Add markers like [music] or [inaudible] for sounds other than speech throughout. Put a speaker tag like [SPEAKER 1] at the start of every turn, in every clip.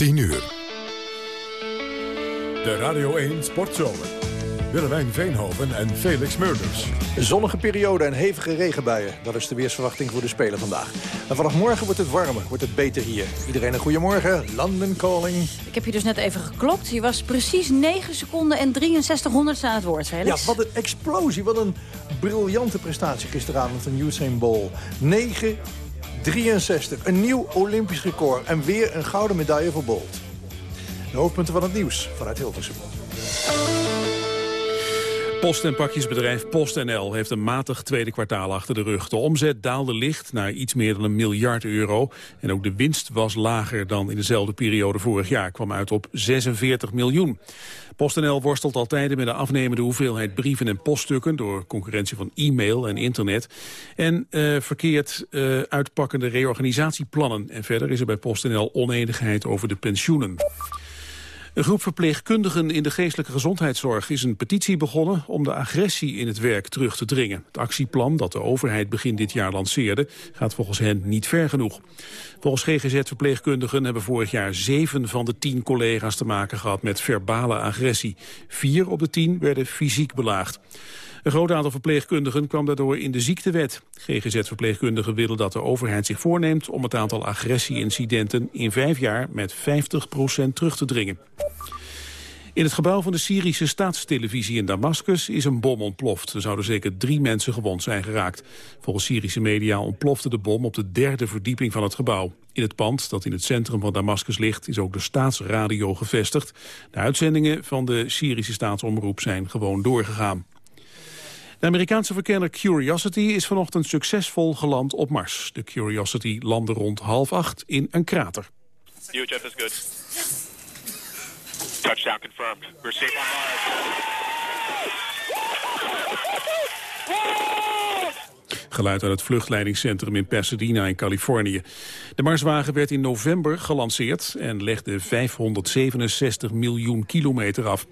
[SPEAKER 1] 10 uur. De Radio 1 Sportzomer. Willemijn Veenhoven en Felix Meurders.
[SPEAKER 2] Zonnige periode en hevige regenbuien. Dat is de weersverwachting voor de Spelen vandaag. En vanaf morgen wordt het warmer, wordt het beter hier. Iedereen een goeiemorgen. London Calling.
[SPEAKER 3] Ik heb je dus net even geklopt. Je was precies 9 seconden en 63 honderdste aan het woord, Felix.
[SPEAKER 2] Ja, wat een explosie. Wat een briljante prestatie gisteravond van Usain Bolt. 9 63. Een nieuw Olympisch record. En weer een gouden medaille voor Bolt. De hoofdpunten van het nieuws vanuit Hilversum.
[SPEAKER 4] Post- en pakjesbedrijf PostNL heeft een matig tweede kwartaal achter de rug. De omzet daalde licht naar iets meer dan een miljard euro. En ook de winst was lager dan in dezelfde periode vorig jaar. Kwam uit op 46 miljoen. PostNL worstelt al tijden met de afnemende hoeveelheid brieven en poststukken... door concurrentie van e-mail en internet. En uh, verkeerd uh, uitpakkende reorganisatieplannen. En verder is er bij PostNL oneenigheid over de pensioenen. Een groep verpleegkundigen in de geestelijke gezondheidszorg is een petitie begonnen om de agressie in het werk terug te dringen. Het actieplan dat de overheid begin dit jaar lanceerde gaat volgens hen niet ver genoeg. Volgens GGZ-verpleegkundigen hebben vorig jaar zeven van de tien collega's te maken gehad met verbale agressie. Vier op de tien werden fysiek belaagd. Een groot aantal verpleegkundigen kwam daardoor in de ziektewet. GGZ-verpleegkundigen willen dat de overheid zich voorneemt... om het aantal agressieincidenten in vijf jaar met 50% terug te dringen. In het gebouw van de Syrische staatstelevisie in Damascus is een bom ontploft. Er zouden zeker drie mensen gewond zijn geraakt. Volgens Syrische media ontplofte de bom op de derde verdieping van het gebouw. In het pand dat in het centrum van Damascus ligt is ook de staatsradio gevestigd. De uitzendingen van de Syrische staatsomroep zijn gewoon doorgegaan. De Amerikaanse verkenner Curiosity is vanochtend succesvol geland op Mars. De Curiosity landde rond half acht in een krater.
[SPEAKER 5] UHF is good. Touchdown confirmed. We're safe on
[SPEAKER 4] Mars. Geluid uit het vluchtleidingscentrum in Pasadena in Californië. De Marswagen werd in november gelanceerd en legde 567 miljoen kilometer af.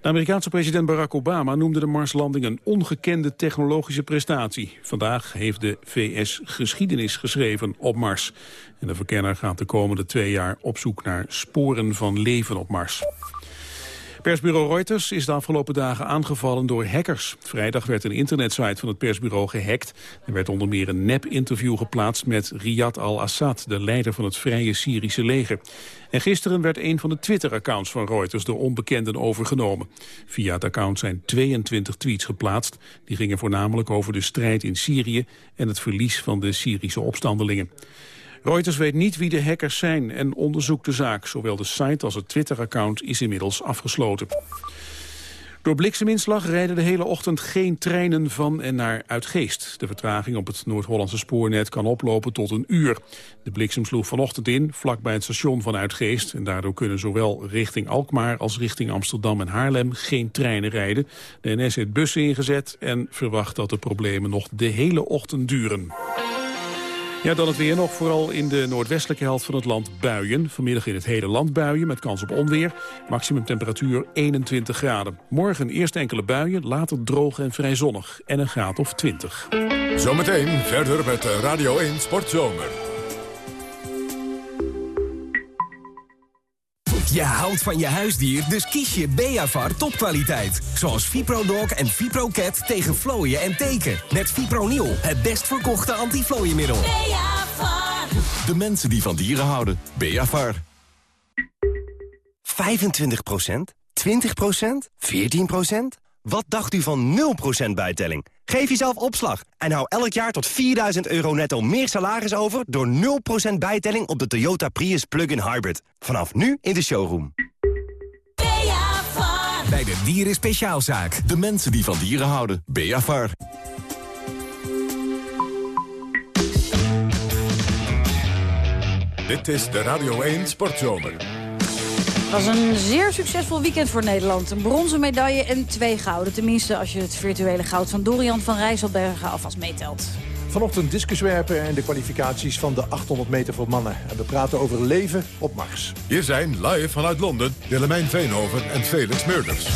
[SPEAKER 4] De Amerikaanse president Barack Obama noemde de Marslanding een ongekende technologische prestatie. Vandaag heeft de VS geschiedenis geschreven op Mars. En de verkenner gaat de komende twee jaar op zoek naar sporen van leven op Mars. Persbureau Reuters is de afgelopen dagen aangevallen door hackers. Vrijdag werd een internetsite van het persbureau gehackt. Er werd onder meer een nep-interview geplaatst met Riyad al-Assad... de leider van het Vrije Syrische leger. En gisteren werd een van de Twitter-accounts van Reuters door onbekenden overgenomen. Via het account zijn 22 tweets geplaatst. Die gingen voornamelijk over de strijd in Syrië en het verlies van de Syrische opstandelingen. Reuters weet niet wie de hackers zijn en onderzoekt de zaak. Zowel de site als het Twitter-account is inmiddels afgesloten. Door blikseminslag rijden de hele ochtend geen treinen van en naar Uitgeest. De vertraging op het Noord-Hollandse spoornet kan oplopen tot een uur. De bliksem sloeg vanochtend in, vlakbij het station van Uitgeest. En daardoor kunnen zowel richting Alkmaar als richting Amsterdam en Haarlem geen treinen rijden. De NS heeft bussen ingezet en verwacht dat de problemen nog de hele ochtend duren. Ja, dan het weer nog. Vooral in de noordwestelijke helft van het land buien. Vanmiddag in het hele land buien met kans op onweer. Maximum temperatuur 21 graden. Morgen eerst enkele buien, later droog en vrij zonnig. En een graad of 20.
[SPEAKER 1] Zometeen verder met Radio 1 Sportzomer.
[SPEAKER 6] Je houdt van je huisdier, dus kies je Beavar topkwaliteit. Zoals ViproDog en ViproCat tegen vlooien en teken. Met Fipronil, het best verkochte antiflooienmiddel.
[SPEAKER 7] Beavar.
[SPEAKER 6] De mensen die van dieren houden. Beavar. 25% 20% 14% Wat dacht u van 0% bijtelling? Geef jezelf opslag en hou elk jaar tot 4000 euro netto meer salaris over... door 0% bijtelling op de Toyota Prius Plug-in Hybrid. Vanaf nu in de showroom. Bij de Dieren Speciaalzaak. De mensen die van dieren houden. Beavar.
[SPEAKER 1] Dit is de Radio 1 Sportzomer.
[SPEAKER 3] Het was een zeer succesvol weekend voor Nederland. Een bronzen medaille en twee gouden. Tenminste als je het virtuele goud van Dorian van Rijsselbergen alvast meetelt.
[SPEAKER 2] Vanochtend discuswerpen en de kwalificaties van de 800 meter voor mannen. En we praten over leven op Mars.
[SPEAKER 1] Hier zijn live vanuit Londen Willemijn Veenhoven en Felix Meurders.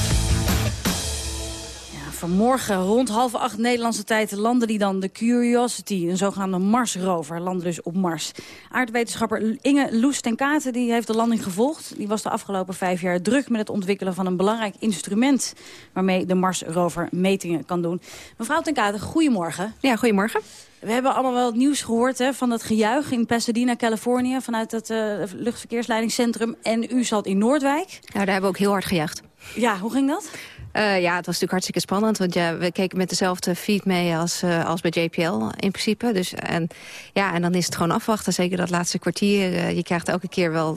[SPEAKER 3] Vanmorgen rond half acht Nederlandse tijd landde die dan de Curiosity, een zogenaamde Marsrover, landde dus op Mars. Aardwetenschapper Inge Loes ten Katen die heeft de landing gevolgd. Die was de afgelopen vijf jaar druk met het ontwikkelen van een belangrijk instrument waarmee de Marsrover metingen kan doen. Mevrouw ten Katen, goedemorgen.
[SPEAKER 7] Ja, goedemorgen.
[SPEAKER 3] We hebben allemaal wel het nieuws gehoord hè, van dat gejuich in Pasadena, Californië... vanuit het uh, luchtverkeersleidingscentrum. En u zat in Noordwijk.
[SPEAKER 7] Nou, daar hebben we ook heel hard gejuicht.
[SPEAKER 3] Ja, hoe ging dat?
[SPEAKER 7] Uh, ja, het was natuurlijk hartstikke spannend. Want ja, we keken met dezelfde feed mee als, uh, als bij JPL in principe. Dus, en, ja, en dan is het gewoon afwachten. Zeker dat laatste kwartier. Uh, je krijgt elke keer wel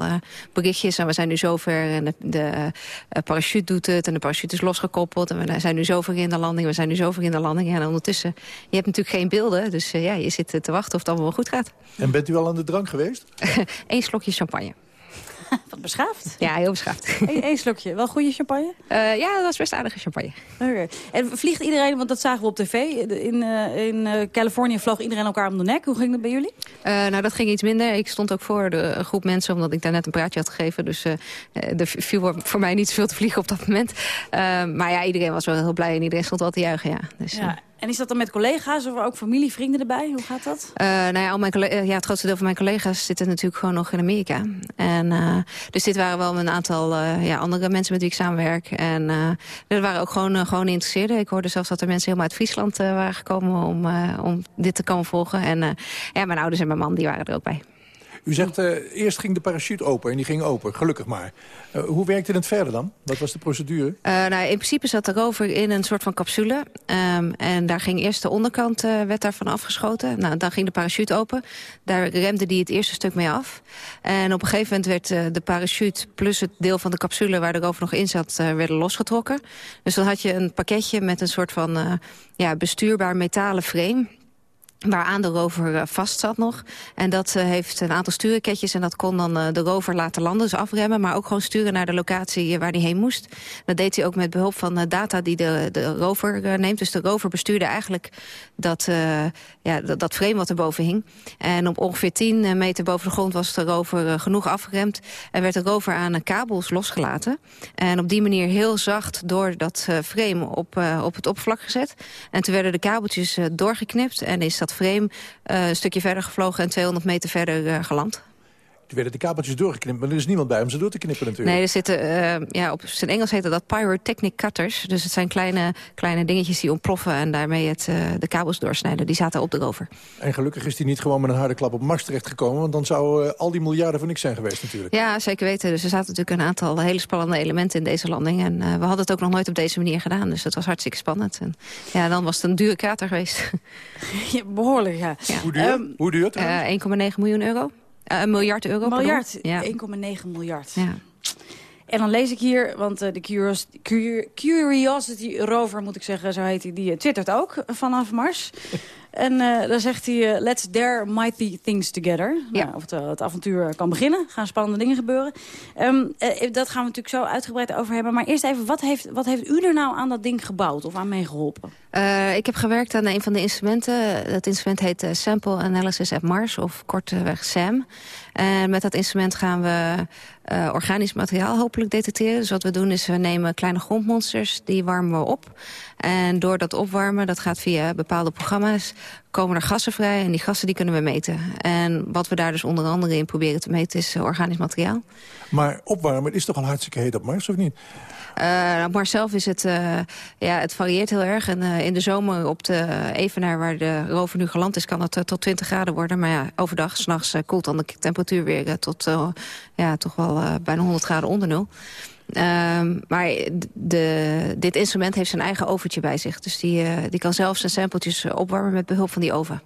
[SPEAKER 7] berichtjes. En we zijn nu zover. En de, de parachute doet het. En de parachute is losgekoppeld. En we zijn nu zover in de landing. We zijn nu zover in de landing. En ondertussen, je hebt natuurlijk geen beelden. Dus ja, je zit te wachten of het allemaal wel goed gaat.
[SPEAKER 2] En bent u al aan de drank geweest? [laughs]
[SPEAKER 7] Eén slokje champagne. [laughs]
[SPEAKER 3] Wat beschaafd.
[SPEAKER 7] Ja, heel beschaafd. [laughs]
[SPEAKER 3] Eén slokje. Wel goede champagne?
[SPEAKER 7] Uh, ja, dat was best aardige champagne.
[SPEAKER 3] Okay. En vliegt iedereen, want dat zagen we op tv... in, uh, in uh, Californië vloog iedereen elkaar om de nek. Hoe ging dat bij jullie?
[SPEAKER 7] nou, dat ging iets minder. Ik stond ook voor de groep mensen, omdat ik daar net een praatje had gegeven. Dus er viel voor mij niet zoveel te vliegen op dat moment. maar ja, iedereen was wel heel blij en iedereen stond wel te juichen, ja. Dus,
[SPEAKER 3] ja. En is dat dan met collega's of ook familie, vrienden erbij? Hoe gaat dat?
[SPEAKER 7] Uh, nou ja, al mijn ja, het grootste deel van mijn collega's zitten natuurlijk gewoon nog in Amerika. En, uh, dus dit waren wel een aantal ja, andere mensen met wie ik samenwerk. En er waren ook gewoon, gewoon geïnteresseerden. Ik hoorde zelfs dat er mensen helemaal uit Friesland waren gekomen om, om dit te komen volgen. En ja, mijn ouders en mijn man die waren er ook bij.
[SPEAKER 2] U zegt, uh, eerst ging de parachute open en die ging open, gelukkig maar. Uh, hoe werkte het verder dan? Wat was de procedure? Uh,
[SPEAKER 7] nou, in principe zat de rover in een soort van capsule. Um, en daar ging eerst de onderkant werd daarvan afgeschoten. Nou, dan ging de parachute open. Daar remde die het eerste stuk mee af. En op een gegeven moment werd de parachute plus het deel van de capsule... waar de rover nog in zat, werden losgetrokken. Dus dan had je een pakketje met een soort van ja, bestuurbaar metalen frame waaraan de rover eh, vast zat nog. En dat uh, heeft een aantal stuurketjes en dat kon dan uh, de rover laten landen, dus afremmen... maar ook gewoon sturen naar de locatie waar hij heen moest. Dat deed hij ook met behulp van data die de, de rover neemt. Dus de rover bestuurde eigenlijk dat, ja, dat, dat, frame wat erboven hing. En op ongeveer 10 meter boven de grond was de rover genoeg afgeremd... en werd de rover aan kabels losgelaten. En op die manier heel zacht door dat frame op, op het oppervlak gezet. En toen werden de kabeltjes doorgeknipt en is dat frame uh, een stukje verder gevlogen en 200 meter verder uh, geland.
[SPEAKER 2] Werden de kabeltjes doorgeknipt, maar er is niemand bij om ze door te knippen natuurlijk.
[SPEAKER 7] Nee, er zitten, uh, ja, op zijn Engels heet dat pyrotechnic cutters. Dus het zijn kleine, kleine dingetjes die ontploffen en daarmee het, uh, de kabels doorsnijden. Die zaten op de rover.
[SPEAKER 2] En gelukkig is die niet gewoon met een harde klap op Mars terechtgekomen. Want dan zou uh, al die miljarden voor niks zijn geweest natuurlijk.
[SPEAKER 7] Ja, zeker weten. Dus er zaten natuurlijk een aantal hele spannende elementen in deze landing. En we hadden het ook nog nooit op deze manier gedaan. Dus dat was hartstikke spannend. En ja, dan was het een dure krater geweest. [laughs]
[SPEAKER 3] Ja, behoorlijk, ja.
[SPEAKER 2] ja. Hoe duur? Um, Hoe duur
[SPEAKER 7] 1,9 miljoen euro. Uh, een miljard euro.
[SPEAKER 3] Miljard, ja. 1,9 miljard. Ja. En dan lees ik hier, want uh, de Curiosity, Curiosity Rover, moet ik zeggen, zo heet hij, die twittert ook vanaf Mars. [laughs] En uh, dan zegt hij, uh, let's dare mighty things together. Ja. Nou, oftewel, het avontuur kan beginnen. gaan spannende dingen gebeuren. Um, uh, dat gaan we natuurlijk zo uitgebreid over hebben. Maar eerst even, wat heeft, wat heeft u er nou aan dat ding gebouwd of aan meegeholpen?
[SPEAKER 7] ik heb gewerkt aan een van de instrumenten. Dat instrument heet Sample Analysis at Mars, of kortweg SAM. En met dat instrument gaan we uh, organisch materiaal hopelijk detecteren. Dus wat we doen is we nemen kleine grondmonsters, die warmen we op. En door dat opwarmen, dat gaat via bepaalde programma's, komen er gassen vrij. En die gassen die kunnen we meten. En wat we daar dus onder andere in proberen te meten is organisch materiaal.
[SPEAKER 2] Maar opwarmen is toch al hartstikke heet op Mars, of niet?
[SPEAKER 7] Uh, maar zelf is het, uh, ja, het varieert heel erg. En uh, in de zomer op de Evenaar, waar de rover nu geland is... kan het tot 20 graden worden. Maar ja, overdag, s'nachts koelt dan de temperatuur weer tot ja, toch wel bijna 100 graden onder nul. Um, maar de, dit instrument heeft zijn eigen overtje bij zich. Dus die, die kan zelf zijn sampletjes opwarmen met behulp van die oven.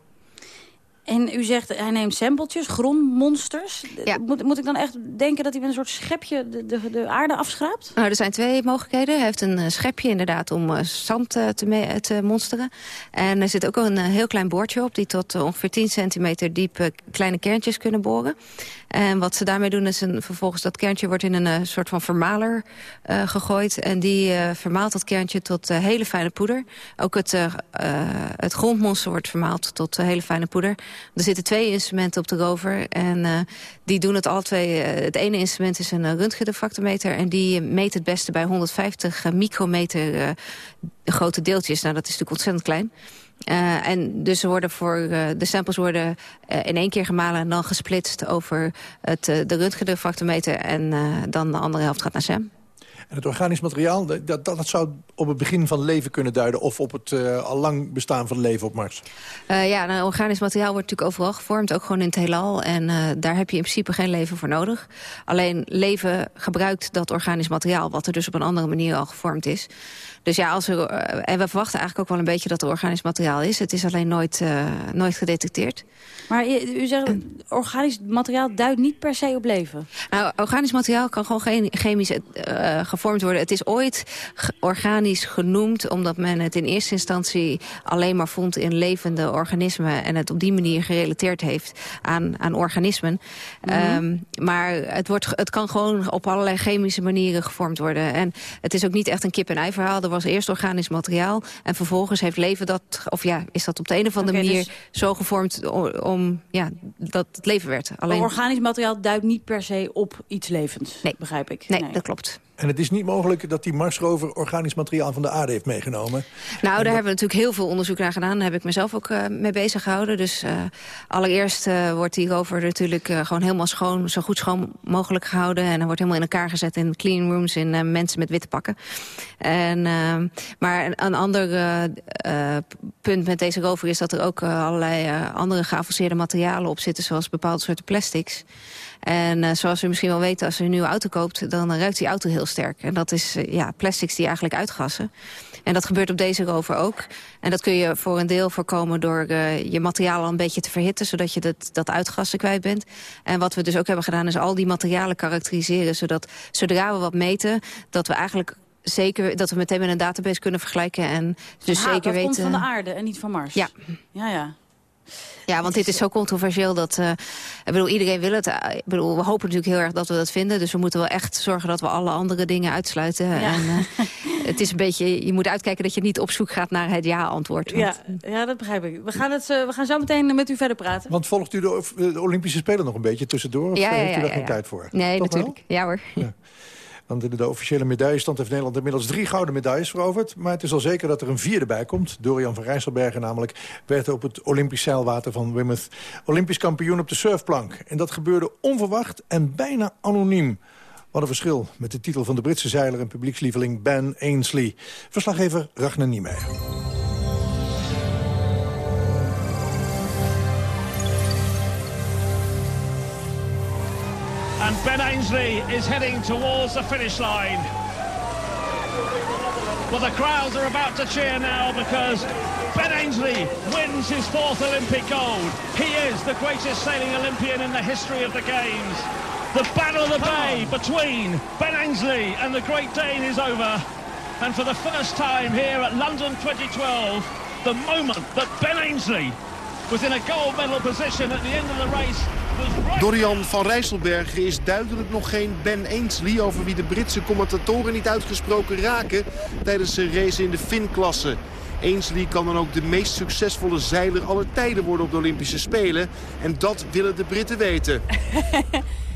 [SPEAKER 3] En u zegt, hij neemt sampletjes, grondmonsters. Ja. Moet, moet ik dan echt denken dat hij met een soort schepje de, de, de aarde afschraapt?
[SPEAKER 7] Nou, er zijn twee mogelijkheden. Hij heeft een schepje inderdaad om uh, zand uh, te, te, monsteren. En er zit ook een heel klein boordje op... die tot ongeveer 10 centimeter diep kleine kerntjes kunnen boren. En wat ze daarmee doen is een, vervolgens dat kerntje wordt in een soort van vermaler gegooid. En die vermaalt dat kerntje tot hele fijne poeder. Ook het, het grondmonster wordt vermaald tot hele fijne poeder. Er zitten twee instrumenten op de rover en uh, die doen het al twee. Uh, het ene instrument is een röntgendiffractometer en die meet het beste bij 150 micrometer grote deeltjes. Nou, dat is natuurlijk ontzettend klein. En dus worden voor, de samples worden in één keer gemalen en dan gesplitst over het, de röntgendiffractometer. En dan de andere helft gaat naar SAM.
[SPEAKER 2] En het organisch materiaal, dat, dat, dat zou op het begin van leven kunnen duiden... of op het uh, al lang bestaan van leven op Mars?
[SPEAKER 7] Uh, ja, nou, organisch materiaal wordt natuurlijk overal gevormd, ook gewoon in het heelal. En uh, daar heb je in principe geen leven voor nodig. Alleen leven gebruikt dat organisch materiaal... wat er dus op een andere manier al gevormd is. Dus ja, als er, en we verwachten eigenlijk ook wel een beetje dat er organisch materiaal is. Het is alleen nooit, nooit gedetecteerd.
[SPEAKER 3] Maar u zegt, organisch materiaal duidt niet per se op leven?
[SPEAKER 7] Nou, organisch materiaal kan gewoon geen chemisch gevormd worden. Het is ooit organisch genoemd... omdat men het in eerste instantie alleen maar vond in levende organismen... en het op die manier gerelateerd heeft aan, aan organismen. Mm -hmm. um, maar het, wordt, het kan gewoon op allerlei chemische manieren gevormd worden. En het is ook niet echt een kip-en-ei verhaal. Er was eerst organisch materiaal en vervolgens heeft leven dat... of ja, is dat op de een of andere okay, manier dus... zo gevormd om ja, dat het leven werd.
[SPEAKER 3] Alleen... Organisch materiaal duidt niet per se op iets levends, nee. begrijp ik.
[SPEAKER 7] Nee, nee, dat klopt.
[SPEAKER 2] En het is niet mogelijk dat die Marsrover organisch materiaal van de aarde heeft meegenomen.
[SPEAKER 7] Nou, daar hebben we natuurlijk heel veel onderzoek naar gedaan. Daar heb ik mezelf ook uh, mee bezig gehouden. Dus uh, allereerst uh, wordt die rover natuurlijk gewoon helemaal schoon, zo goed schoon mogelijk gehouden. En hij wordt helemaal in elkaar gezet in clean rooms, in mensen met witte pakken. En, maar een, een ander punt met deze rover is dat er ook allerlei andere geavanceerde materialen op zitten, zoals bepaalde soorten plastics. En uh, zoals u misschien wel weet, als u een nieuwe auto koopt... dan ruikt die auto heel sterk. En dat is uh, ja, plastics die eigenlijk uitgassen. En dat gebeurt op deze rover ook. En dat kun je voor een deel voorkomen door uh, je materialen een beetje te verhitten... zodat je dat, dat uitgassen kwijt bent. En wat we dus ook hebben gedaan is al die materialen karakteriseren... zodat zodra we wat meten, dat we eigenlijk zeker dat we meteen met een database kunnen vergelijken. En dus
[SPEAKER 3] ha,
[SPEAKER 7] zeker
[SPEAKER 3] dat
[SPEAKER 7] weten.
[SPEAKER 3] komt van de aarde en niet van Mars.
[SPEAKER 7] Ja.
[SPEAKER 3] Ja, ja.
[SPEAKER 7] Ja, want dit is zo controversieel dat... Uh, ik bedoel, iedereen wil het. Ik bedoel, we hopen natuurlijk heel erg dat we dat vinden. Dus we moeten wel echt zorgen dat we alle andere dingen uitsluiten. Ja. En, uh, [laughs] het is een beetje... Je moet uitkijken dat je niet op zoek gaat naar het ja-antwoord.
[SPEAKER 3] Ja, ja, dat begrijp ik. We gaan, het, uh, we gaan zo meteen met u verder praten.
[SPEAKER 2] Want volgt u de, de Olympische Spelen nog een beetje tussendoor? Of
[SPEAKER 7] ja, ja,
[SPEAKER 2] heeft u daar
[SPEAKER 7] ja,
[SPEAKER 2] geen
[SPEAKER 7] ja.
[SPEAKER 2] tijd voor?
[SPEAKER 7] Nee,
[SPEAKER 2] Toch
[SPEAKER 7] natuurlijk.
[SPEAKER 2] Wel?
[SPEAKER 7] Ja hoor.
[SPEAKER 2] Want in de officiële medaillestand heeft Nederland inmiddels drie gouden medailles veroverd. Maar het is al zeker dat er een vierde bij komt. Dorian van Rijsselbergen namelijk werd op het Olympisch zeilwater van Weymouth... Olympisch kampioen op de surfplank. En dat gebeurde onverwacht en bijna anoniem. Wat een verschil met de titel van de Britse zeiler en publiekslieveling Ben Ainsley. Verslaggever Ragnar Niemeyer.
[SPEAKER 8] And Ben Ainsley is heading towards the finish line. Well, the crowds are about to cheer now because Ben Ainsley wins his fourth Olympic gold. He is the greatest sailing Olympian in the history of the Games. The battle of the bay between Ben Ainsley and the Great Dane is over. And for the first time here at London 2012, the moment that Ben Ainsley was in a gold medal position at the end of the race
[SPEAKER 9] Dorian van Rijsselbergen is duidelijk nog geen Ben Ainsley... over wie de Britse commentatoren niet uitgesproken raken... tijdens zijn race in de Fin-klasse. Ainsley kan dan ook de meest succesvolle zeiler aller tijden worden op de Olympische Spelen. En dat willen de Britten weten. [laughs]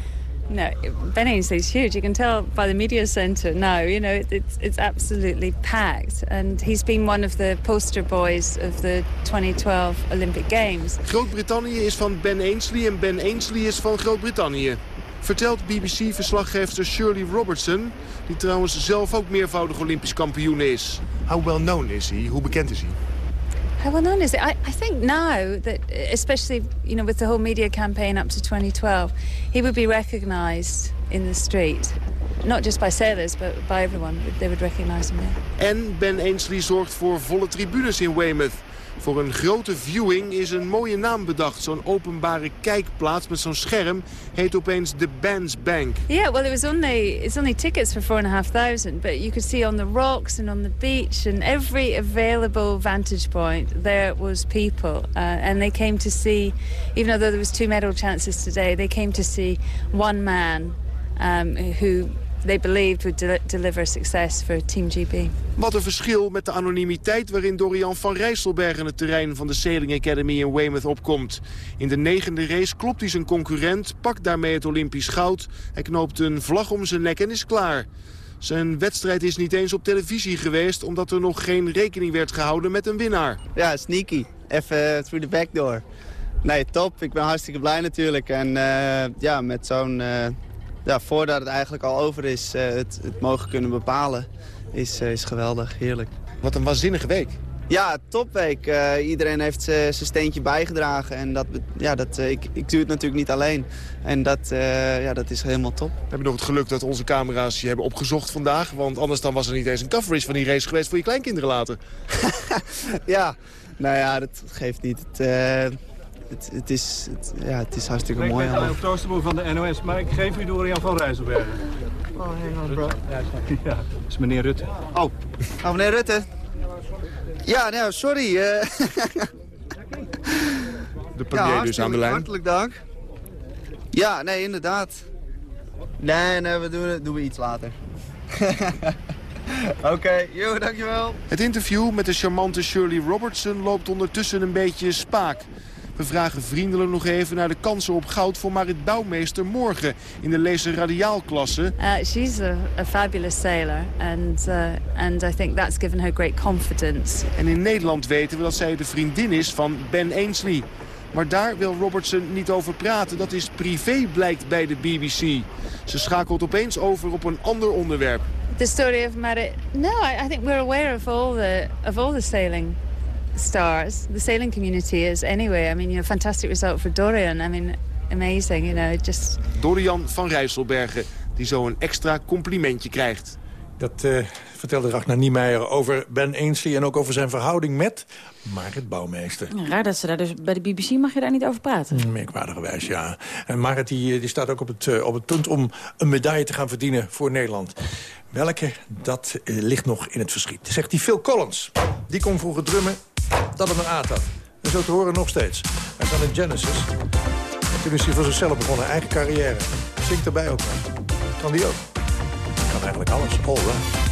[SPEAKER 10] No, Ben Ainsley's huge. You can tell by the media centre now, you know, it's, it's absolutely packed. And he's been one of the poster boys of the 2012 Olympic Games.
[SPEAKER 9] Groot-Brittannië is van Ben Ainsley en Ben Ainsley is van Groot-Brittannië. Vertelt BBC-verslaggever Shirley Robertson, die trouwens zelf ook meervoudig Olympisch kampioen is.
[SPEAKER 11] How well known is he? Hoe bekend is hij?
[SPEAKER 10] Well it? I, I think now that, especially you know, with the whole media campaign up to 2012, he would be recognised in the street. Not just by sailors, but by everyone. They would recognise him there.
[SPEAKER 9] En Ben Ainsley zorgt voor volle tribunes in Weymouth. Voor een grote viewing is een mooie naam bedacht. Zo'n openbare kijkplaats met zo'n scherm heet opeens de Bands Bank.
[SPEAKER 10] Yeah, well, it was only it's only tickets for four and a half thousand, but you could see on the rocks and on the beach and every available vantage point there was people, uh, and they came to see. Even though there was two medal chances today, they came to see one man um, who they believed would de deliver success for Team GB.
[SPEAKER 9] Wat een verschil met de anonimiteit waarin Dorian van Rijsselbergen het terrein van de Sailing Academy in Weymouth opkomt. In de negende race klopt hij zijn concurrent, pakt daarmee het Olympisch goud. Hij knoopt een vlag om zijn nek en is klaar. Zijn wedstrijd is niet eens op televisie geweest... omdat er nog geen rekening werd gehouden met een winnaar.
[SPEAKER 12] Ja, sneaky. Even through the back door. Nee, top. Ik ben hartstikke blij natuurlijk. En uh, ja, met zo'n... Uh, ja, voordat het eigenlijk al over is, uh, het, het, mogen kunnen bepalen... Is, is geweldig, heerlijk.
[SPEAKER 9] Wat een waanzinnige week.
[SPEAKER 12] Ja, topweek. Uh, iedereen heeft zijn steentje bijgedragen. En dat, ja, dat, uh, ik, ik doe het natuurlijk niet alleen. En dat, uh, ja, dat is helemaal top.
[SPEAKER 9] We hebben nog het geluk dat onze camera's je hebben opgezocht vandaag. Want anders dan was er niet eens een coverage van die race geweest voor je kleinkinderen later. [laughs]
[SPEAKER 12] ja, nou ja, dat geeft niet. Het, het, het, is, het, ja, het is hartstikke mooi.
[SPEAKER 13] Ik ben op Toosterboer van de NOS, maar ik geef u door Jan van Rijsselbergen.
[SPEAKER 12] Oh, hang on, bro.
[SPEAKER 13] Ja, dat is meneer Rutte.
[SPEAKER 12] Oh, oh meneer Rutte. Ja, nou, sorry. Uh...
[SPEAKER 9] De premier
[SPEAKER 12] ja,
[SPEAKER 9] dus aan de lijn.
[SPEAKER 12] Hartelijk dank. Ja, nee, inderdaad. Nee, nee, we doen het doen we iets later. [laughs] Oké, okay, joh, dankjewel.
[SPEAKER 9] Het interview met de charmante Shirley Robertson loopt ondertussen een beetje spaak. We vragen vriendelijk nog even naar de kansen op goud voor Marit Bouwmeester morgen in de laser radiaalklasse.
[SPEAKER 10] Uh, she's a, a, fabulous sailor and, uh, and I think that's given her great confidence.
[SPEAKER 9] En in Nederland weten we dat zij de vriendin is van Ben Ainsley. Maar daar wil Robertson niet over praten. Dat is privé, blijkt bij de BBC. Ze schakelt opeens over op een ander onderwerp.
[SPEAKER 10] The story of Marit... No, I, I think we're aware of all the, of all the sailing stars. The sailing community is anyway. I mean, you know, fantastic result for Dorian. I mean, amazing, you know, just...
[SPEAKER 9] Dorian van Rijsselbergen, die zo een extra complimentje krijgt.
[SPEAKER 2] Dat uh, vertelde Ragnar Niemeyer over Ben Ainsley... en ook over zijn verhouding met Marit Bouwmeester.
[SPEAKER 3] Ja, raar dat ze daar dus... Bij de BBC mag je daar niet over praten.
[SPEAKER 2] Merkwaardigerwijs, ja. En Marit die, die staat ook op het, uh, op het punt om een medaille te gaan verdienen voor Nederland. Welke, dat uh, ligt nog in het verschiet. Zegt die Phil Collins. Die kon vroeger drummen dat het een aard. En zo te horen nog steeds. Hij staat in Genesis. En toen is hij voor zichzelf begonnen, eigen carrière. Zingt erbij ook. Kan die ook? Kan eigenlijk alles. All right.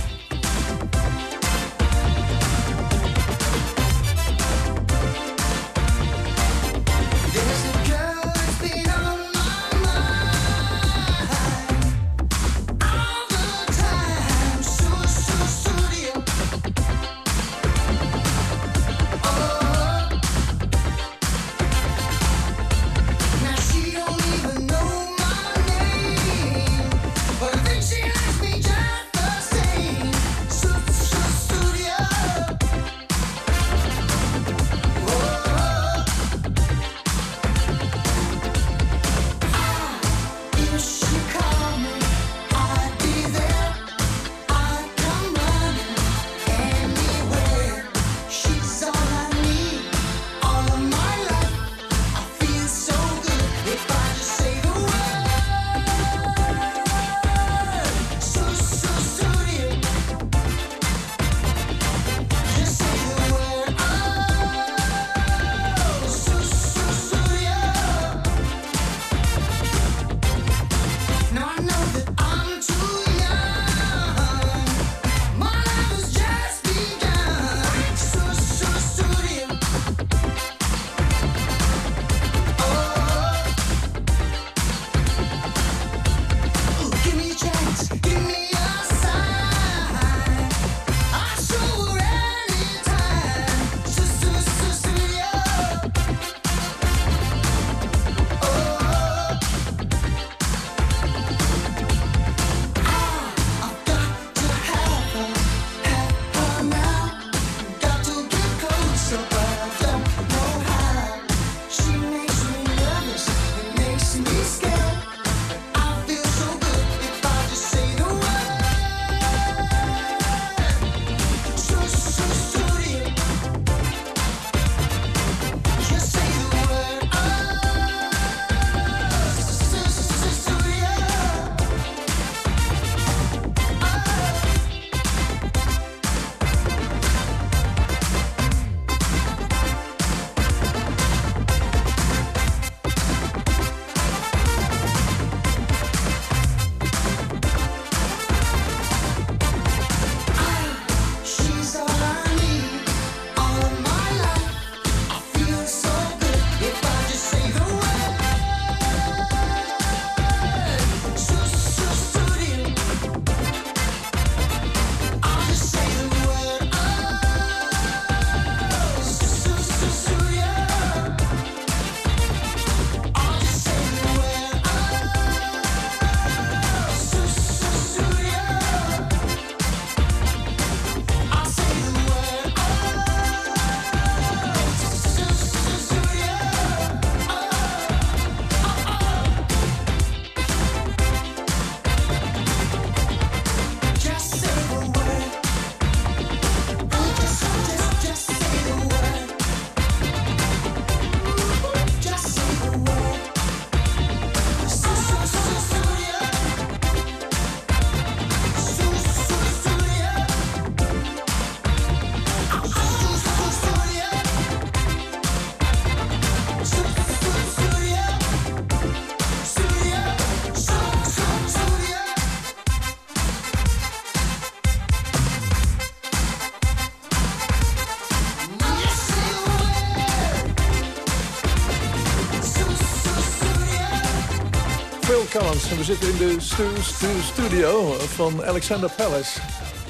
[SPEAKER 2] We zitten in de stu- stu- studio van Alexander Palace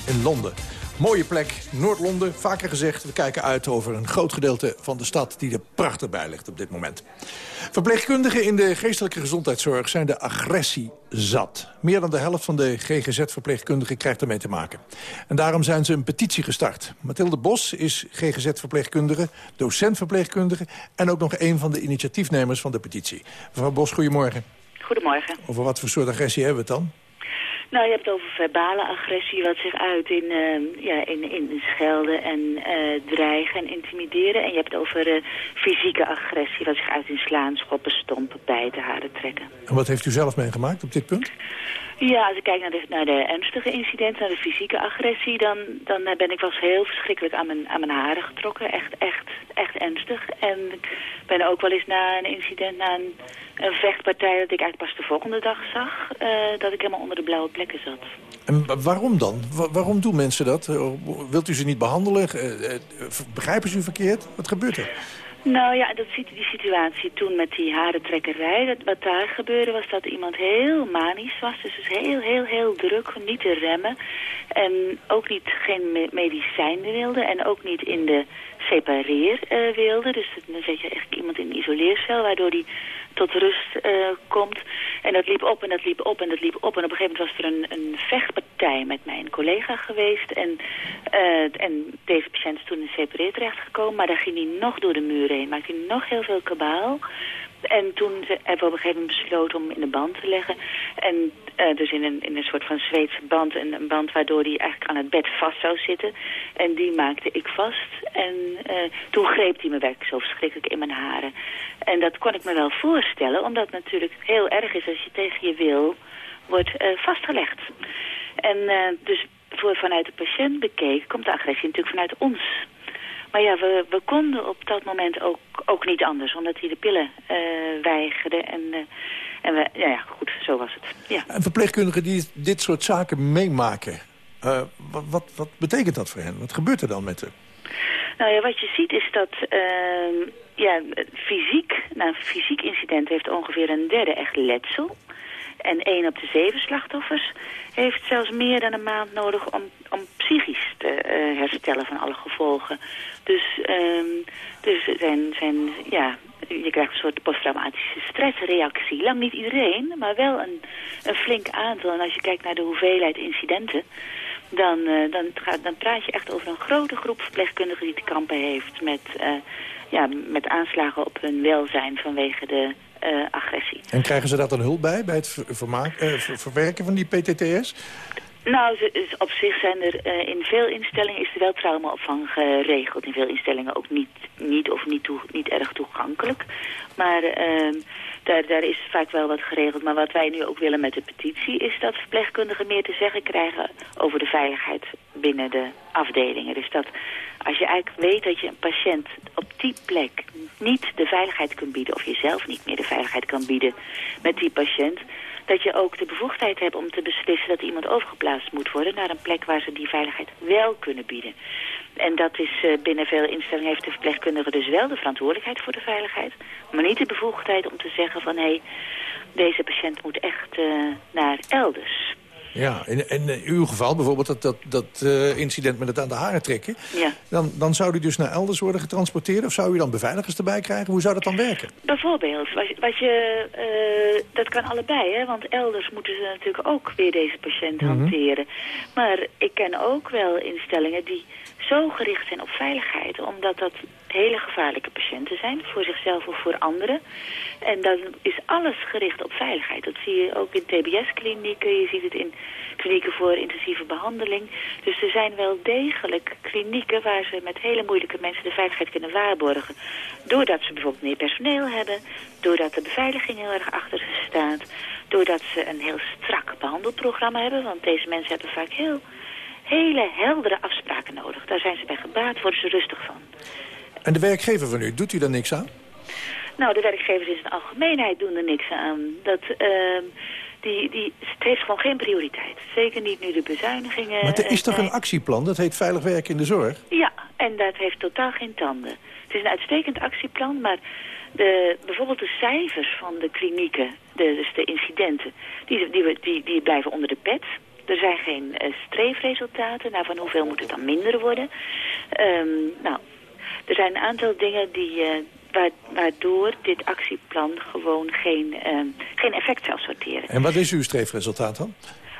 [SPEAKER 2] in Londen. Mooie plek, Noord-Londen, vaker gezegd. We kijken uit over een groot gedeelte van de stad die er prachtig bij ligt op dit moment. Verpleegkundigen in de geestelijke gezondheidszorg zijn de agressie zat. Meer dan de helft van de GGZ-verpleegkundigen krijgt ermee te maken. En daarom zijn ze een petitie gestart. Mathilde Bos is GGZ-verpleegkundige, docent-verpleegkundige... en ook nog een van de initiatiefnemers van de petitie. Mevrouw Bos, goedemorgen.
[SPEAKER 14] Goedemorgen.
[SPEAKER 2] Over wat voor soort agressie hebben we het dan?
[SPEAKER 14] Nou, je hebt het over verbale agressie, wat zich uit in, eh, ja, in, in schelden en eh, dreigen en intimideren. En je hebt het over eh, fysieke agressie, wat zich uit in slaan, schoppen, stompen, bijten, haren trekken.
[SPEAKER 2] En wat heeft u zelf meegemaakt op dit punt?
[SPEAKER 14] Ja, als ik kijk naar de, naar de ernstige incidenten, naar de fysieke agressie, dan, dan eh, ben ik wel eens heel verschrikkelijk aan mijn, aan mijn haren getrokken. Echt, echt, echt ernstig. En ik ben ook wel eens na een incident, na een, vechtpartij dat ik eigenlijk pas de volgende dag zag, eh, dat ik helemaal onder de blauwe plekken zat.
[SPEAKER 2] En wa- waarom dan? Wa- waarom doen mensen dat? Eh, Wilt u ze niet behandelen? Eh, eh, Begrijpen ze u verkeerd? Wat gebeurt er?
[SPEAKER 14] Nou ja, dat die situatie toen met die harentrekkerij. Dat, wat daar gebeurde was dat iemand heel manisch was. Dus, dus heel, heel, heel druk, niet te remmen. En ook niet geen me- medicijnen wilde. En ook niet in de separeer eh, wilde. Dus dan zet je echt iemand in een isoleercel, waardoor die tot rust eh, komt. En dat liep op en dat liep op en dat liep op. En op een gegeven moment was er een, een vechtpartij met mijn collega geweest. En, eh, en deze patiënt is toen in separeer terechtgekomen. Maar daar ging hij nog door de muur heen. Maakte hij nog heel veel kabaal. En toen hebben we op een gegeven moment besloten om in de band te leggen. En dus in een, in een soort van Zweedse band. Een, een band waardoor hij eigenlijk aan het bed vast zou zitten. En die maakte ik vast. En eh, toen greep hij me werkelijk zo verschrikkelijk in mijn haren. En dat kon ik me wel voorstellen. Omdat het natuurlijk heel erg is als je tegen je wil wordt eh, vastgelegd. En eh, dus voor, vanuit de patiënt bekeken komt de agressie natuurlijk vanuit ons. Maar ja, we, we konden op dat moment ook, ook niet anders, omdat hij de pillen weigerde. En, en we, ja, ja, goed, zo was het. Ja.
[SPEAKER 2] En verpleegkundigen die dit soort zaken meemaken... wat, wat, betekent dat voor hen? Wat gebeurt er dan met hen?
[SPEAKER 14] Nou ja, wat je ziet is dat ehm, ja, fysiek, nou, een fysiek incident heeft ongeveer een derde echt letsel. En één op de zeven slachtoffers heeft zelfs meer dan een maand nodig om, om psychisch te eh, herstellen van alle gevolgen. Dus, ehm, dus zijn, zijn, ja, je krijgt een soort posttraumatische stressreactie. Lang niet iedereen, maar wel een, een flink aantal. En als je kijkt naar de hoeveelheid incidenten, dan, eh, dan, gaat, dan praat je echt over een grote groep verpleegkundigen die te kampen heeft met, eh, ja, met aanslagen op hun welzijn vanwege de eh, agressie.
[SPEAKER 2] En krijgen ze daar dan hulp bij, bij het ver- verwerken van die PTTS?
[SPEAKER 14] Nou, op zich zijn er eh, in veel instellingen is er wel traumaopvang geregeld. In veel instellingen ook niet, niet of niet, niet erg toegankelijk. Maar ehm, daar, daar is vaak wel wat geregeld. Maar wat wij nu ook willen met de petitie is dat verpleegkundigen meer te zeggen krijgen over de veiligheid binnen de afdelingen. Dus dat als je eigenlijk weet dat je een patiënt op die plek niet de veiligheid kunt bieden... of jezelf niet meer de veiligheid kan bieden met die patiënt dat je ook de bevoegdheid hebt om te beslissen dat iemand overgeplaatst moet worden naar een plek waar ze die veiligheid wel kunnen bieden. En dat is eh, binnen veel instellingen heeft de verpleegkundige dus wel de verantwoordelijkheid voor de veiligheid, maar niet de bevoegdheid om te zeggen van hé, hey, deze patiënt moet echt eh, naar elders.
[SPEAKER 2] Ja, in, in uw geval bijvoorbeeld dat, dat, dat eh, incident met het aan de haren trekken...
[SPEAKER 14] Ja.
[SPEAKER 2] Dan, dan zou u dus naar elders worden getransporteerd... of zou u dan beveiligers erbij krijgen? Hoe zou dat dan werken?
[SPEAKER 14] Bijvoorbeeld, wat, wat je, eh, dat kan allebei, hè? want elders moeten ze natuurlijk ook weer deze patiënt
[SPEAKER 2] Mhm.
[SPEAKER 14] hanteren. Maar ik ken ook wel instellingen die zo gericht zijn op veiligheid, omdat dat hele gevaarlijke patiënten zijn, voor zichzelf of voor anderen. En dan is alles gericht op veiligheid. Dat zie je ook in TBS-klinieken, je ziet het in klinieken voor intensieve behandeling. Dus er zijn wel degelijk klinieken waar ze met hele moeilijke mensen de veiligheid kunnen waarborgen. Doordat ze bijvoorbeeld meer personeel hebben, doordat de beveiliging heel erg achter ze staat, doordat ze een heel strak behandelprogramma hebben, want deze mensen hebben vaak heel, hele heldere afspraken nodig. Daar zijn ze bij gebaat, worden ze rustig van.
[SPEAKER 2] En de werkgever van u, doet u daar niks aan?
[SPEAKER 14] Nou, de werkgevers in zijn algemeenheid doen er niks aan. Dat, ehm, die, die, het heeft gewoon geen prioriteit. Zeker niet nu de bezuinigingen...
[SPEAKER 2] Maar er is toch een actieplan, dat heet Veilig Werken in de Zorg?
[SPEAKER 14] Ja, En dat heeft totaal geen tanden. Het is een uitstekend actieplan, maar de, bijvoorbeeld de cijfers van de klinieken, de, dus de incidenten, die, die, die, die blijven onder de pet. Er zijn geen uh, streefresultaten. Nou, van hoeveel moet het dan minder worden? Um, nou, er zijn een aantal dingen die, uh, waardoor dit actieplan gewoon geen, uh, geen effect zal sorteren.
[SPEAKER 2] En wat is uw streefresultaat dan?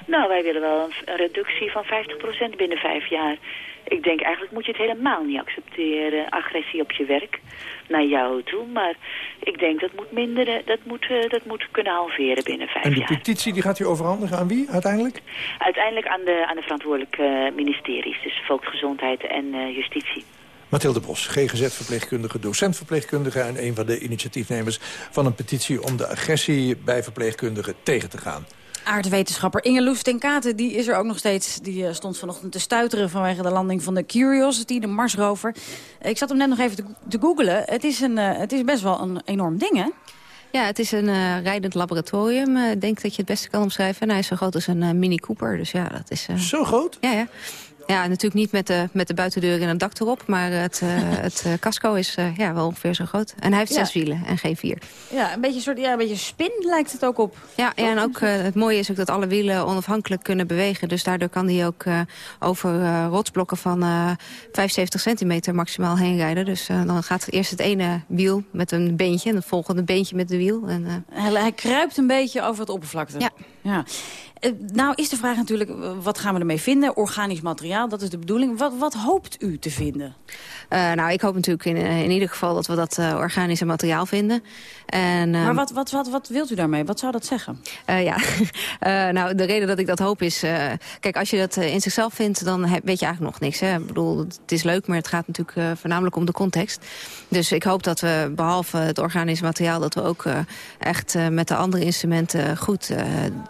[SPEAKER 14] Nou, wij willen wel een, reductie van 50% binnen vijf jaar. Ik denk eigenlijk moet je het helemaal niet accepteren, agressie op je werk, naar jou toe. Maar ik denk dat moet minderen, dat moet, uh, dat moet kunnen halveren binnen vijf jaar.
[SPEAKER 2] En de petitie die gaat u overhandigen aan wie uiteindelijk?
[SPEAKER 14] Uiteindelijk aan de, aan de verantwoordelijke ministeries, dus Volksgezondheid en uh, Justitie.
[SPEAKER 2] Mathilde Bos, GGZ-verpleegkundige, docent-verpleegkundige... en een van de initiatiefnemers van een petitie om de agressie bij verpleegkundigen tegen te gaan.
[SPEAKER 3] Aardwetenschapper Inge Loes ten Katen, die is er ook nog steeds. Die uh, stond vanochtend te stuiteren vanwege de landing van de Curiosity, de Marsrover. Ik zat hem net nog even te, te googlen. Het is, een, uh, het is best wel een enorm ding, hè?
[SPEAKER 7] Ja, het is een uh, rijdend laboratorium. Ik denk dat je het beste kan omschrijven. En hij is zo groot als een Mini Cooper. Dus ja, dat is...
[SPEAKER 2] Zo groot?
[SPEAKER 7] Ja, ja. Ja, natuurlijk niet met de, met de buitendeur en het dak erop. Maar het, uh, [laughs] het uh, casco is uh, ja, wel ongeveer zo groot. En hij heeft ja. zes wielen en geen vier.
[SPEAKER 3] Ja, een beetje, soort, ja, een beetje spin lijkt het ook op.
[SPEAKER 7] Ja, ja en ook het mooie is ook dat alle wielen onafhankelijk kunnen bewegen. Dus daardoor kan hij ook over rotsblokken van 75 centimeter maximaal heen rijden. Dus dan gaat eerst het ene wiel met een beentje en het volgende beentje met de wiel. En,
[SPEAKER 3] hij, hij kruipt een beetje over het oppervlakte.
[SPEAKER 7] Ja.
[SPEAKER 3] ja. Uh, nou is de vraag natuurlijk, wat gaan we ermee vinden? Organisch materiaal, dat is de bedoeling. Wat, wat hoopt u te vinden?
[SPEAKER 7] Uh, nou, ik hoop natuurlijk in, in ieder geval dat we dat uh, organische materiaal vinden. En,
[SPEAKER 3] maar wat, wat, wat, wat wilt u daarmee? Wat zou dat zeggen?
[SPEAKER 7] ja, [laughs] nou, de reden dat ik dat hoop is... kijk, als je dat in zichzelf vindt, dan heb, weet je eigenlijk nog niks. Hè? Ik bedoel, het is leuk, maar het gaat natuurlijk voornamelijk om de context. Dus ik hoop dat we, behalve het organische materiaal... dat we ook echt met de andere instrumenten goed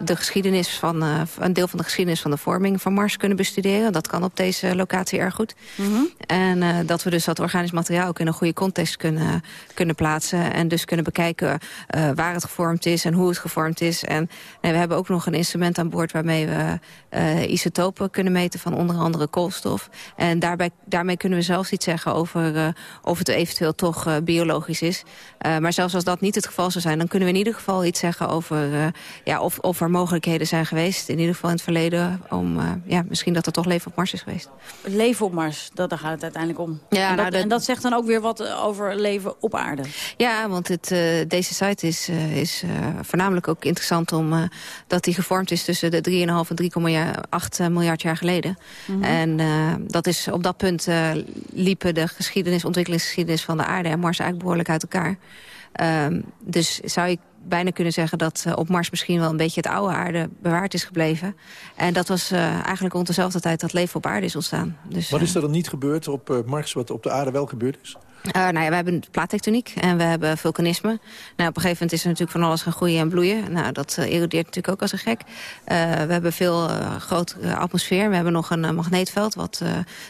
[SPEAKER 7] de geschiedenis van een deel van de geschiedenis van de vorming van Mars kunnen bestuderen. Dat kan op deze locatie erg goed.
[SPEAKER 3] Mm -hmm.
[SPEAKER 7] En dat we dus dat organisch materiaal ook in een goede context kunnen, kunnen plaatsen. En dus kunnen bekijken waar het gevormd is en hoe het gevormd is. En nee, we hebben ook nog een instrument aan boord waarmee we isotopen kunnen meten van onder andere koolstof. En daarbij, daarmee kunnen we zelfs iets zeggen over of het eventueel toch biologisch is. maar zelfs als dat niet het geval zou zijn, dan kunnen we in ieder geval iets zeggen over ja, of, of er mogelijkheden zijn geweest, in ieder geval in het verleden, om ja, misschien dat er toch leven op Mars is geweest.
[SPEAKER 3] Leven op Mars, dat, daar gaat het uiteindelijk om.
[SPEAKER 7] Ja,
[SPEAKER 3] en, dat,
[SPEAKER 7] nou,
[SPEAKER 3] en dat zegt dan ook weer wat over leven op aarde.
[SPEAKER 7] Ja, want het, deze site is, is voornamelijk ook interessant om dat die gevormd is tussen de 3,5 en 3,8 miljard jaar geleden.
[SPEAKER 3] Mhm.
[SPEAKER 7] Mm -hmm. En dat is op dat punt liepen de geschiedenis, ontwikkelingsgeschiedenis van de aarde en Mars eigenlijk behoorlijk uit elkaar. Um, dus zou ik bijna kunnen zeggen dat uh, op Mars misschien wel een beetje het oude aarde bewaard is gebleven. En dat was uh, eigenlijk rond dezelfde tijd dat leven op aarde is ontstaan. Dus,
[SPEAKER 2] wat is er dan niet gebeurd op Mars wat op de aarde wel gebeurd is?
[SPEAKER 7] Uh, nou ja, we hebben plaattectoniek en we hebben vulkanisme. Nou, op een gegeven moment is er natuurlijk van alles gaan groeien en bloeien. Nou, dat uh, erodeert natuurlijk ook als een gek. Uh, we hebben veel grotere atmosfeer. We hebben nog een magneetveld wat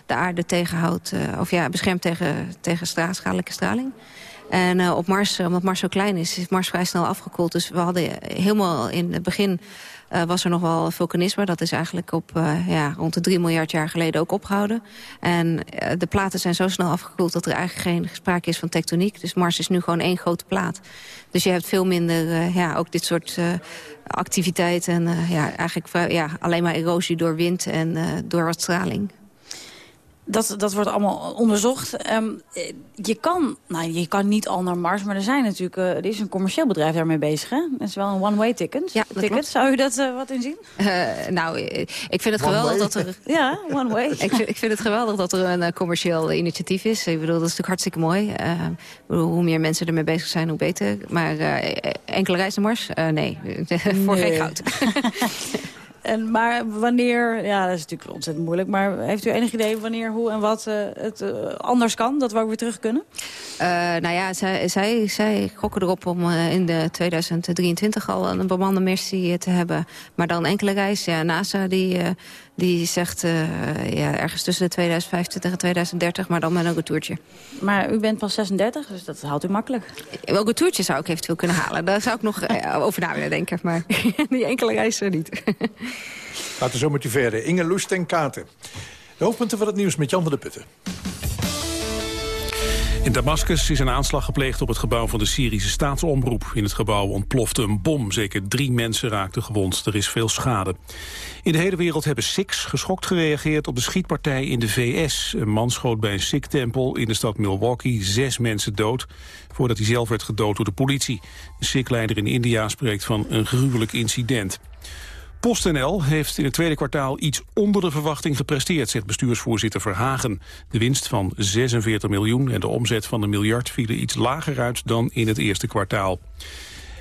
[SPEAKER 7] de aarde tegenhoudt... of ja, beschermt tegen, tegen schadelijke straling. En op Mars, omdat Mars zo klein is, is Mars vrij snel afgekoeld. Dus we hadden helemaal in het begin uh, was er nog wel vulkanisme. Dat is eigenlijk op uh, ja, rond de 3 miljard jaar geleden ook opgehouden. En de platen zijn zo snel afgekoeld dat er eigenlijk geen sprake is van tektoniek. Dus Mars is nu gewoon één grote plaat. Dus je hebt veel minder ja, ook dit soort activiteit. En ja, eigenlijk ja, alleen maar erosie door wind en door wat straling.
[SPEAKER 3] Dat, dat wordt allemaal onderzocht. Um, je, kan, nou, je kan niet al naar Mars, maar er, zijn natuurlijk, uh, er is een commercieel bedrijf daarmee bezig. Hè? Dat is wel een one-way ticket.
[SPEAKER 7] Ja,
[SPEAKER 3] ticket.
[SPEAKER 7] Klopt.
[SPEAKER 3] Zou u dat uh, wat inzien?
[SPEAKER 7] Uh, nou, ik vind het one geweldig way. dat er... [laughs]
[SPEAKER 3] Ja, one-way. [laughs]
[SPEAKER 7] ik, vind, ik vind het geweldig dat er een commercieel initiatief is. Ik bedoel, dat is natuurlijk hartstikke mooi. Bedoel, hoe meer mensen ermee bezig zijn, hoe beter. Maar enkele reizen naar Mars? nee, [laughs] voor
[SPEAKER 3] nee.
[SPEAKER 7] geen goud.
[SPEAKER 3] En, maar wanneer, ja, dat is natuurlijk ontzettend moeilijk... maar heeft u enig idee wanneer, hoe en wat uh, het uh, anders kan? Dat we ook weer terug kunnen?
[SPEAKER 7] Uh, nou ja, zij, zij, zij gokken erop om in de 2023 al een bemande missie te hebben. Maar dan enkele reis, ja, NASA die, die zegt ja, ergens tussen de 2025 en 2030... maar dan met een retourtje.
[SPEAKER 3] Maar u bent pas 36, dus dat houdt u makkelijk.
[SPEAKER 7] Welk retourtje zou ik eventueel kunnen halen? Daar zou ik nog over na willen denken, maar [laughs] die enkele reizen niet.
[SPEAKER 2] Laten we zo met u verder. Inge Loes ten Katen. De hoofdpunten van het nieuws met Jan van der Putten.
[SPEAKER 4] In Damascus is een aanslag gepleegd op het gebouw van de Syrische staatsomroep. In het gebouw ontplofte een bom. Zeker drie mensen raakten gewond. Er is veel schade. In de hele wereld hebben Sikhs geschokt gereageerd op de schietpartij in de VS. Een man schoot bij een Sikh-tempel in de stad Milwaukee zes mensen dood... voordat hij zelf werd gedood door de politie. Een Sikh-leider in India spreekt van een gruwelijk incident. PostNL heeft in het tweede kwartaal iets onder de verwachting gepresteerd, zegt bestuursvoorzitter Verhagen. De winst van 46 miljoen en de omzet van een miljard vielen iets lager uit dan in het eerste kwartaal.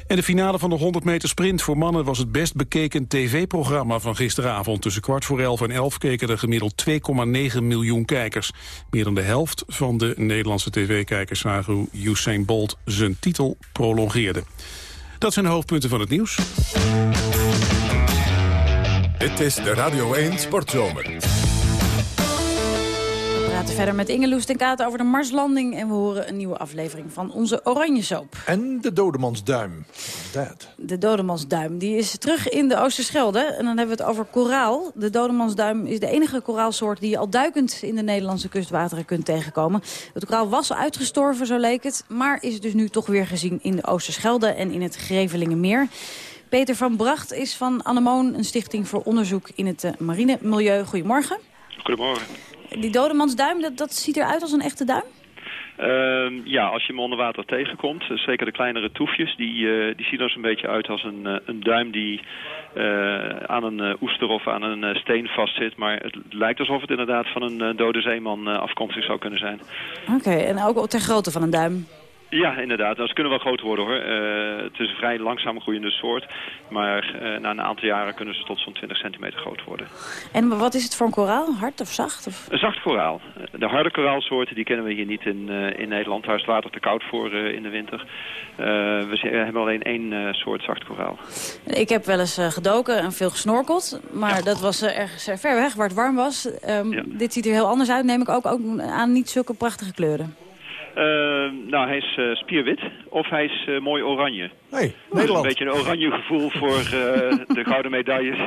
[SPEAKER 4] En de finale van de 100 meter sprint voor mannen was het best bekeken tv-programma van gisteravond. Tussen kwart voor elf en elf keken er gemiddeld 2,9 miljoen kijkers. Meer dan de helft van de Nederlandse tv-kijkers zagen hoe Usain Bolt zijn titel prolongeerde. Dat zijn de hoofdpunten van het nieuws.
[SPEAKER 1] Dit is de Radio 1 Sportzomer.
[SPEAKER 3] We praten verder met Inge Loes Kaat over de Marslanding... en we horen een nieuwe aflevering van onze Oranje Soap.
[SPEAKER 2] En de Dodemansduim. Dat.
[SPEAKER 3] De Dodemansduim die is terug in de Oosterschelde. En dan hebben we het over koraal. De Dodemansduim is de enige koraalsoort... die je al duikend in de Nederlandse kustwateren kunt tegenkomen. Het koraal was uitgestorven, zo leek het... maar is dus nu toch weer gezien in de Oosterschelde en in het Grevelingenmeer. Peter van Bracht is van Anemoon, een stichting voor onderzoek in het uh, marine milieu. Goedemorgen.
[SPEAKER 15] Goedemorgen.
[SPEAKER 3] Die dodemansduim, dat, dat ziet eruit als een echte duim?
[SPEAKER 15] Uh, ja, als je hem onder water tegenkomt, uh, zeker de kleinere toefjes, die, uh, die zien er een beetje uit als een, een duim die aan een oester of aan een steen vastzit. Maar het lijkt alsof het inderdaad van een dode zeeman afkomstig zou kunnen zijn.
[SPEAKER 3] Oké, en ook ter grootte van een duim?
[SPEAKER 15] Ja, inderdaad. Nou, ze kunnen wel groot worden hoor. Uh, het is een vrij langzaam groeiende soort. Maar uh, na een aantal jaren kunnen ze tot zo'n 20 centimeter groot worden.
[SPEAKER 3] En wat is het voor een koraal? Hard of zacht? Of?
[SPEAKER 15] Een zacht koraal. De harde koraalsoorten die kennen we hier niet in, uh, in Nederland. Daar is het water te koud voor in de winter. we hebben alleen één soort zacht koraal.
[SPEAKER 3] Ik heb wel eens gedoken en veel gesnorkeld. Maar ja. dat was ergens ver weg waar het warm was. Um, ja. Dit ziet er heel anders uit. Neem ik ook, ook aan niet zulke prachtige kleuren.
[SPEAKER 15] Uh, nou, hij is uh, spierwit of hij is uh, mooi oranje.
[SPEAKER 2] Nee, Nederland.
[SPEAKER 15] Een beetje een oranje gevoel voor [laughs] de gouden medailles. [laughs]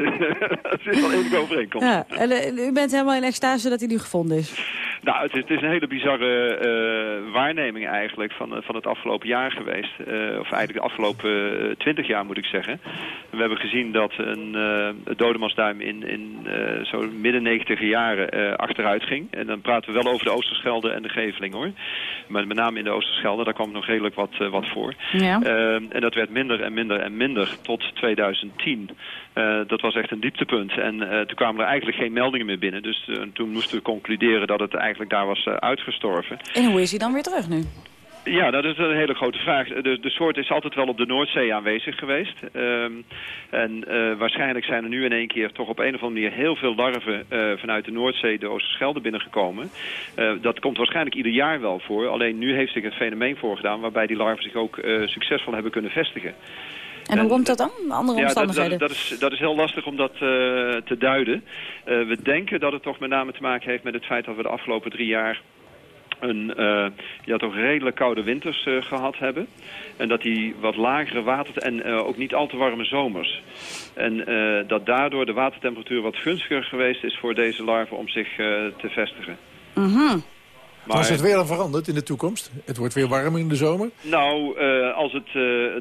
[SPEAKER 15] Het is wel enige overeenkomst.
[SPEAKER 3] Ja, en u bent helemaal in extase dat hij nu gevonden is.
[SPEAKER 15] Nou, het is, het is een hele bizarre waarneming eigenlijk van, van het afgelopen jaar geweest. of eigenlijk de afgelopen twintig jaar moet ik zeggen. We hebben gezien dat een dodemansduim in, in zo midden negentiger jaren achteruit ging. En dan praten we wel over de Oosterschelde en de Geveling hoor. Maar met name in de Oosterschelde, daar kwam nog redelijk wat, uh, wat voor.
[SPEAKER 3] Ja.
[SPEAKER 15] Uh, en dat werd minder en minder en minder tot 2010. Uh, dat was echt een dieptepunt. En toen kwamen er eigenlijk geen meldingen meer binnen. Dus toen moesten we concluderen dat het eigenlijk daar was uitgestorven.
[SPEAKER 3] En hoe is hij dan weer terug nu?
[SPEAKER 15] Ja, dat is een hele grote vraag. De, de soort is altijd wel op de Noordzee aanwezig geweest. Um, en uh, waarschijnlijk zijn er nu in één keer toch op een of andere manier heel veel larven uh, vanuit de Noordzee de Oosterschelde binnengekomen. Uh, dat komt waarschijnlijk ieder jaar wel voor. Alleen nu heeft zich het fenomeen voorgedaan waarbij die larven zich ook succesvol hebben kunnen vestigen.
[SPEAKER 3] En hoe komt dat dan? Andere
[SPEAKER 15] ja,
[SPEAKER 3] omstandigheden?
[SPEAKER 15] Dat, dat, dat, is, dat is heel lastig om dat uh, te duiden. Uh, we denken dat het toch met name te maken heeft met het feit dat we de afgelopen drie jaar een uh, ja, toch redelijk koude winters uh, gehad hebben. En dat die wat lagere water... en uh, ook niet al te warme zomers. En dat daardoor de watertemperatuur wat gunstiger geweest is voor deze larven om zich te vestigen.
[SPEAKER 3] -hmm.
[SPEAKER 2] Maar als het weer dan verandert in de toekomst? Het wordt weer warmer in de zomer?
[SPEAKER 15] Nou, uh, als het, uh,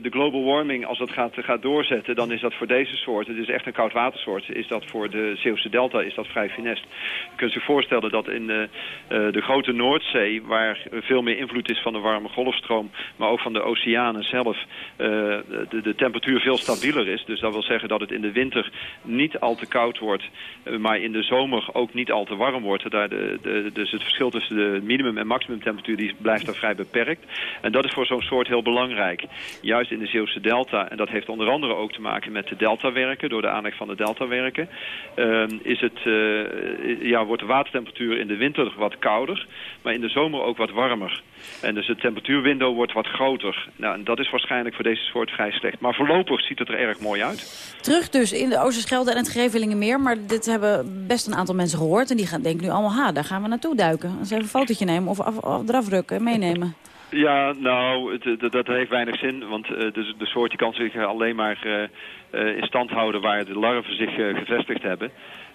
[SPEAKER 15] de global warming, als dat gaat, gaat doorzetten, dan is dat voor deze soort, het is echt een koudwatersoort, is dat voor de Zeeuwse delta is dat vrij finest. Je kunt zich voorstellen dat in de, uh, de grote Noordzee, waar veel meer invloed is van de warme golfstroom, maar ook van de oceanen zelf, de, de, temperatuur veel stabieler is. Dus dat wil zeggen dat het in de winter niet al te koud wordt, maar in de zomer ook niet al te warm wordt. Daar de, de, dus het verschil tussen de minimum- en maximumtemperatuur die blijft daar vrij beperkt. En dat is voor zo'n soort heel belangrijk. Juist in de Zeeuwse delta, en dat heeft onder andere ook te maken met de deltawerken, door de aanleg van de deltawerken, uh, is het, uh, ja, wordt de watertemperatuur in de winter wat kouder, maar in de zomer ook wat warmer. En dus het temperatuurwindow wordt wat groter. Nou, en dat is waarschijnlijk voor deze soort vrij slecht. Maar voorlopig ziet het er erg mooi uit.
[SPEAKER 3] Terug dus in de Oosterschelde en het Grevelingenmeer. Maar dit hebben best een aantal mensen gehoord. En die gaan denken nu allemaal, ha, daar gaan we naartoe duiken. Eens even een fotootje nemen of af, af, eraf rukken en meenemen. [laughs]
[SPEAKER 15] Ja, nou, het, dat, heeft weinig zin, want uh, de, de soort die kan zich alleen maar uh, in stand houden waar de larven zich gevestigd hebben.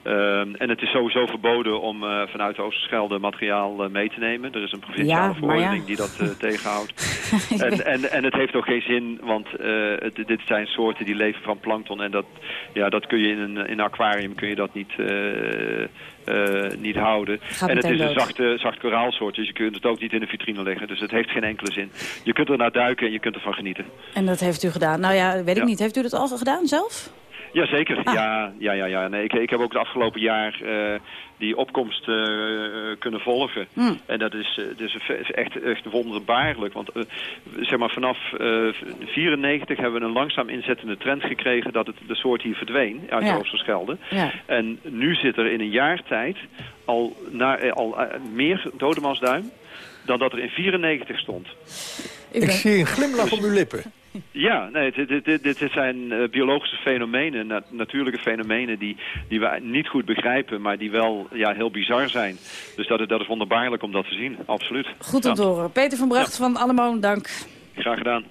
[SPEAKER 15] Ehm, en het is sowieso verboden om uh, vanuit de Oosterschelde materiaal uh, mee te nemen. Er is een provinciale ja, verordening ja. die dat uh, [laughs] tegenhoudt. en, en, en het heeft ook geen zin, want het, dit zijn soorten die leven van plankton. En dat, ja, dat kun je in een, in een aquarium kun je dat niet, niet houden. en het is een zachte, zacht koraalsoort, dus je kunt het ook niet in de vitrine leggen. Dus het heeft geen enkele zin. Je kunt er naar duiken en je kunt ervan genieten.
[SPEAKER 3] En dat heeft u gedaan? Nou ja, weet ik niet. Heeft u dat al gedaan zelf?
[SPEAKER 15] Jazeker, ah. ja, ja, ja, ja. Nee, ik, ik heb ook het afgelopen jaar uh, die opkomst uh, kunnen volgen. Mm. En dat is, dus echt, echt wonderbaarlijk. Want zeg maar, vanaf 94 hebben we een langzaam inzettende trend gekregen... dat het de soort hier verdween uit ja. de Oosterschelde. Ja. En nu zit er in een jaar tijd al, naar, al meer dodemansduim dan dat er in 94 stond.
[SPEAKER 2] Ik zie een glimlach op uw lippen.
[SPEAKER 15] Ja, nee, dit, dit, dit, zijn uh, biologische fenomenen, natuurlijke fenomenen die, die we niet goed begrijpen, maar die wel ja, heel bizar zijn. Dus dat, dat is wonderbaarlijk om dat te zien, absoluut.
[SPEAKER 3] Goed om te horen. Peter van Bracht van Allemoon, dank.
[SPEAKER 15] Graag gedaan.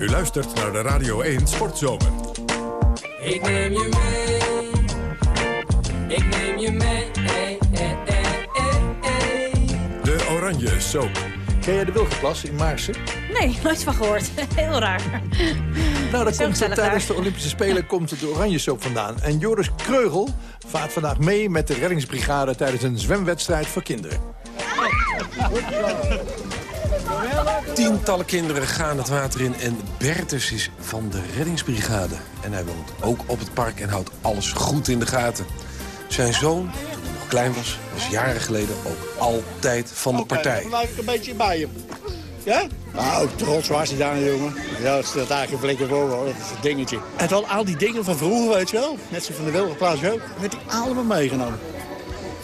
[SPEAKER 1] U luistert naar de Radio 1 Sportzomer. Ik neem je mee, ik neem je mee, De Oranje Soap.
[SPEAKER 2] Ken jij de Wilgenplas in Maarsen?
[SPEAKER 3] Nee, nooit van gehoord. [laughs] Heel raar.
[SPEAKER 2] Nou, dat komt tijdens de Olympische Spelen komt de oranje soap vandaan. En Joris Kreugel vaart vandaag mee met de reddingsbrigade... tijdens een zwemwedstrijd voor kinderen.
[SPEAKER 16] Tientallen kinderen gaan het water in en Bertus is van de reddingsbrigade. En hij woont ook op het park en houdt alles goed in de gaten. Zijn zoon klein was, was jaren geleden ook altijd van de partij.
[SPEAKER 17] Dan maak ik een beetje bij hem. Ja? Nou, trots was hij daar, jongen. Ja, dat staat eigenlijk een flinke voor, hoor. Dat is het dingetje. En dan al die dingen van vroeger, weet je wel. Net zo van de Wilgenplaats ook. Met hij allemaal meegenomen.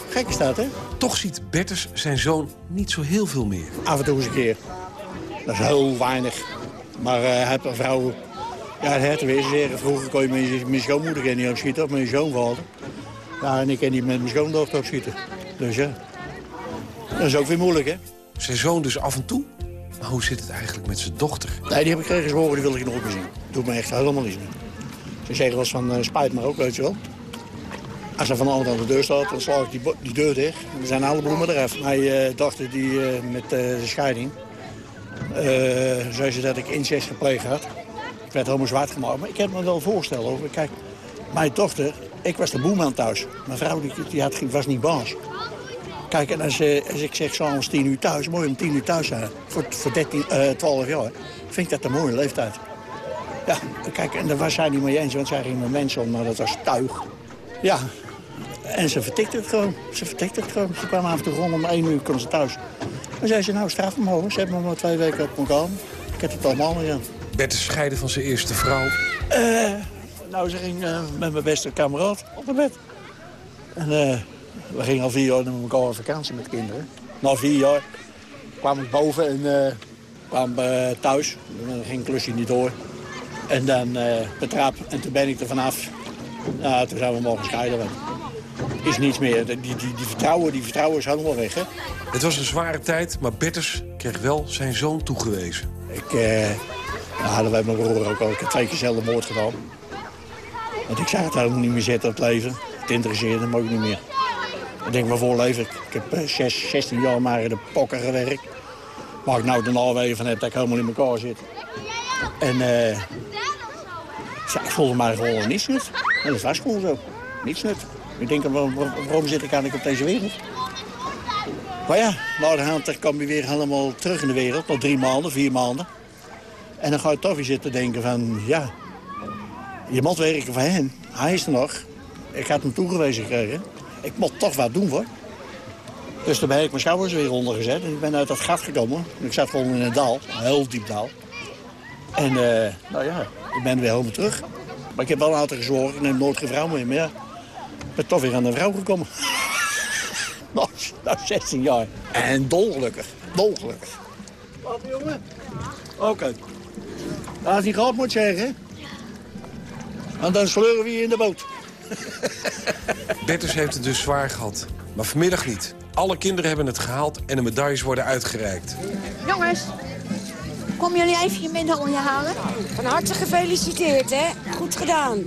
[SPEAKER 17] Gek is dat, hè?
[SPEAKER 16] Toch ziet Bertus zijn zoon niet zo heel veel meer.
[SPEAKER 17] Af en toe eens een keer. Dat is heel weinig. Maar uh, hij heeft een vrouw... Ja, het weer zeggen. Vroeger kon je met je, met schoonmoeder niet opschieten of met je zoon vallen. Ja, en ik kan niet met mijn schoondochter opschieten. Dus ja, dat is ook weer moeilijk, hè?
[SPEAKER 16] Zijn zoon dus af en toe? Maar hoe zit het eigenlijk met zijn dochter?
[SPEAKER 17] Nee, die heb ik geen gezworen, die wil ik nog meer zien. Doet me echt helemaal niets meer. Ze zeggen wel eens van, uh, spijt me ook, weet je wel. Als ze van andere kant de deur staat, dan sla ik die, die deur dicht. Dan zijn alle bloemen eraf. Mijn uh, dochter die, uh, met de scheiding, zei ze dat ik incest gepleegd had. Ik werd helemaal zwart gemaakt. Maar ik heb me wel voorstellen over. Kijk, mijn dochter ik was de boeman thuis. Mijn vrouw die, die had, was niet baas. Kijk, en als, eh, als ik zeg s'avonds tien uur thuis, mooi om tien uur thuis zijn. Voor, voor 13, uh, 12 jaar. Vind ik dat een mooie leeftijd. Ja, kijk, en daar was zij niet mee eens, want zij ging met mensen om, maar dat was tuig. Ja, en ze vertikte het gewoon. Ze vertikte het gewoon. Ze kwam af en toe rond om één uur, kon ze thuis. Dan zei ze, nou, straf omhoog. Ze hebben me maar twee weken op elkaar. Ik heb het allemaal gedaan.
[SPEAKER 16] Bert is scheiden van zijn eerste vrouw.
[SPEAKER 17] Uh, nou, ze ging uh, met mijn beste kameraad op het bed. En uh, we gingen al vier jaar met elkaar op vakantie met kinderen. Na vier jaar kwam ik boven en uh, kwam thuis. Dan ging klusje niet door. En dan de trap. En toen ben ik er vanaf. Ja, toen zijn we mogen scheiden. Is niets meer. Die, die, die, vertrouwen, die vertrouwen is helemaal weg. Hè?
[SPEAKER 16] Het was een zware tijd, maar Bertus kreeg wel zijn zoon toegewezen.
[SPEAKER 17] Ik, nou, hadden wij mijn broer ook al. Ik heb twee keer zelden moord gedaan. Want ik zag het helemaal niet meer zitten het leven. Het interesseerde me ook niet meer. Ik denk, waarvoor leef ik? Ik heb 6, eh, 16 jaar maar in de pokken gewerkt. Waar ik nou de nalwegen van heb dat ik helemaal in elkaar zit. En ja, ik voelde mij gewoon niets nut. En dat was gewoon zo. Niets nut. Ik denk, waarom, waarom zit ik eigenlijk op deze wereld? Maar ja, na de hand kwam je weer helemaal terug in de wereld. Nog drie maanden, vier maanden. En dan ga je toch weer zitten denken van, ja, je moet werken voor hen. Hij is er nog. Ik had hem toegewezen gekregen. Ik moet toch wat doen, hoor. Dus toen ben ik mijn schouders weer ondergezet. En ik ben uit dat gat gekomen. Ik zat gewoon in een dal. Een heel diep dal. En uh, nou ja, ik ben weer helemaal terug. Maar ik heb wel altijd gezorgd. Ik neem nooit geen vrouw meer. Maar ja, ik ben toch weer aan een vrouw gekomen. [laughs] nou, 16 jaar. En dolgelukkig. Dolgelukkig. Wat, jongen? Oké. Okay. Als hij gehad moet zeggen... En dan sleuren we je in de boot. [laughs]
[SPEAKER 16] Bertus heeft het dus zwaar gehad. Maar vanmiddag niet. Alle kinderen hebben het gehaald en de medailles worden uitgereikt.
[SPEAKER 3] Jongens,
[SPEAKER 18] Kom jullie even je medaille halen?
[SPEAKER 19] Van harte gefeliciteerd, hè? Goed gedaan.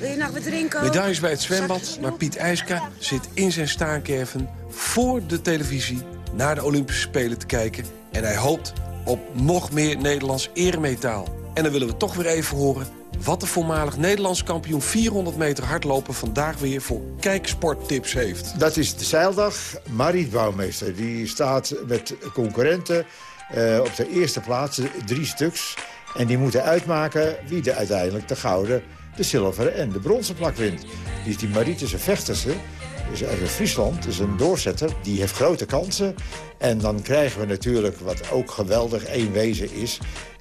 [SPEAKER 19] Wil je nog wat drinken?
[SPEAKER 16] Medailles bij het zwembad, maar Piet IJska zit in zijn staankerven... voor de televisie naar de Olympische Spelen te kijken. En hij hoopt op nog meer Nederlands eremetaal. En dan willen we toch weer even horen wat de voormalig Nederlands kampioen 400 meter hardlopen vandaag weer voor kijksporttips heeft.
[SPEAKER 20] Dat is de zeildag. Mariet Bouwmeester die staat met concurrenten uh, op de eerste plaats, drie stuks. En die moeten uitmaken wie de uiteindelijk de gouden, de zilveren en de bronzen plak wint. Is die Mariet is een vechterse, is uit Friesland, is een doorzetter. Die heeft grote kansen. En dan krijgen we natuurlijk, wat ook geweldig één wezen is...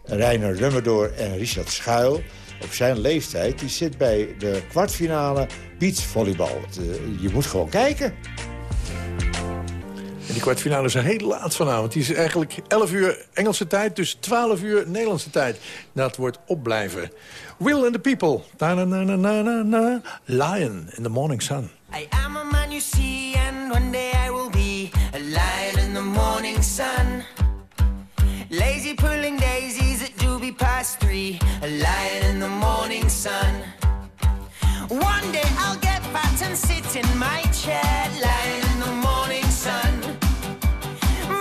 [SPEAKER 20] Reiner Lummerdoor en Richard Schuil op zijn leeftijd... die zit bij de kwartfinale beachvolleybal. Eh, je moet gewoon kijken.
[SPEAKER 21] En die kwartfinale is heel laat vanavond. Die is eigenlijk 11 uur Engelse tijd, dus 12 uur Nederlandse tijd. Dat wordt opblijven. Will and the People. Na, na, na, na, na, na. Lion in the Morning Sun. I am a man you see and one day I will be a lion past three, a lion in the morning sun. One day I'll get fat and sit in my chair, lion in the morning sun.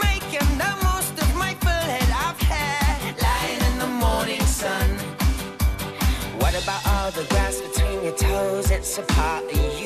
[SPEAKER 21] Making the most of my full head of hair, lying in the morning sun. What about all the grass between your toes? It's a part of you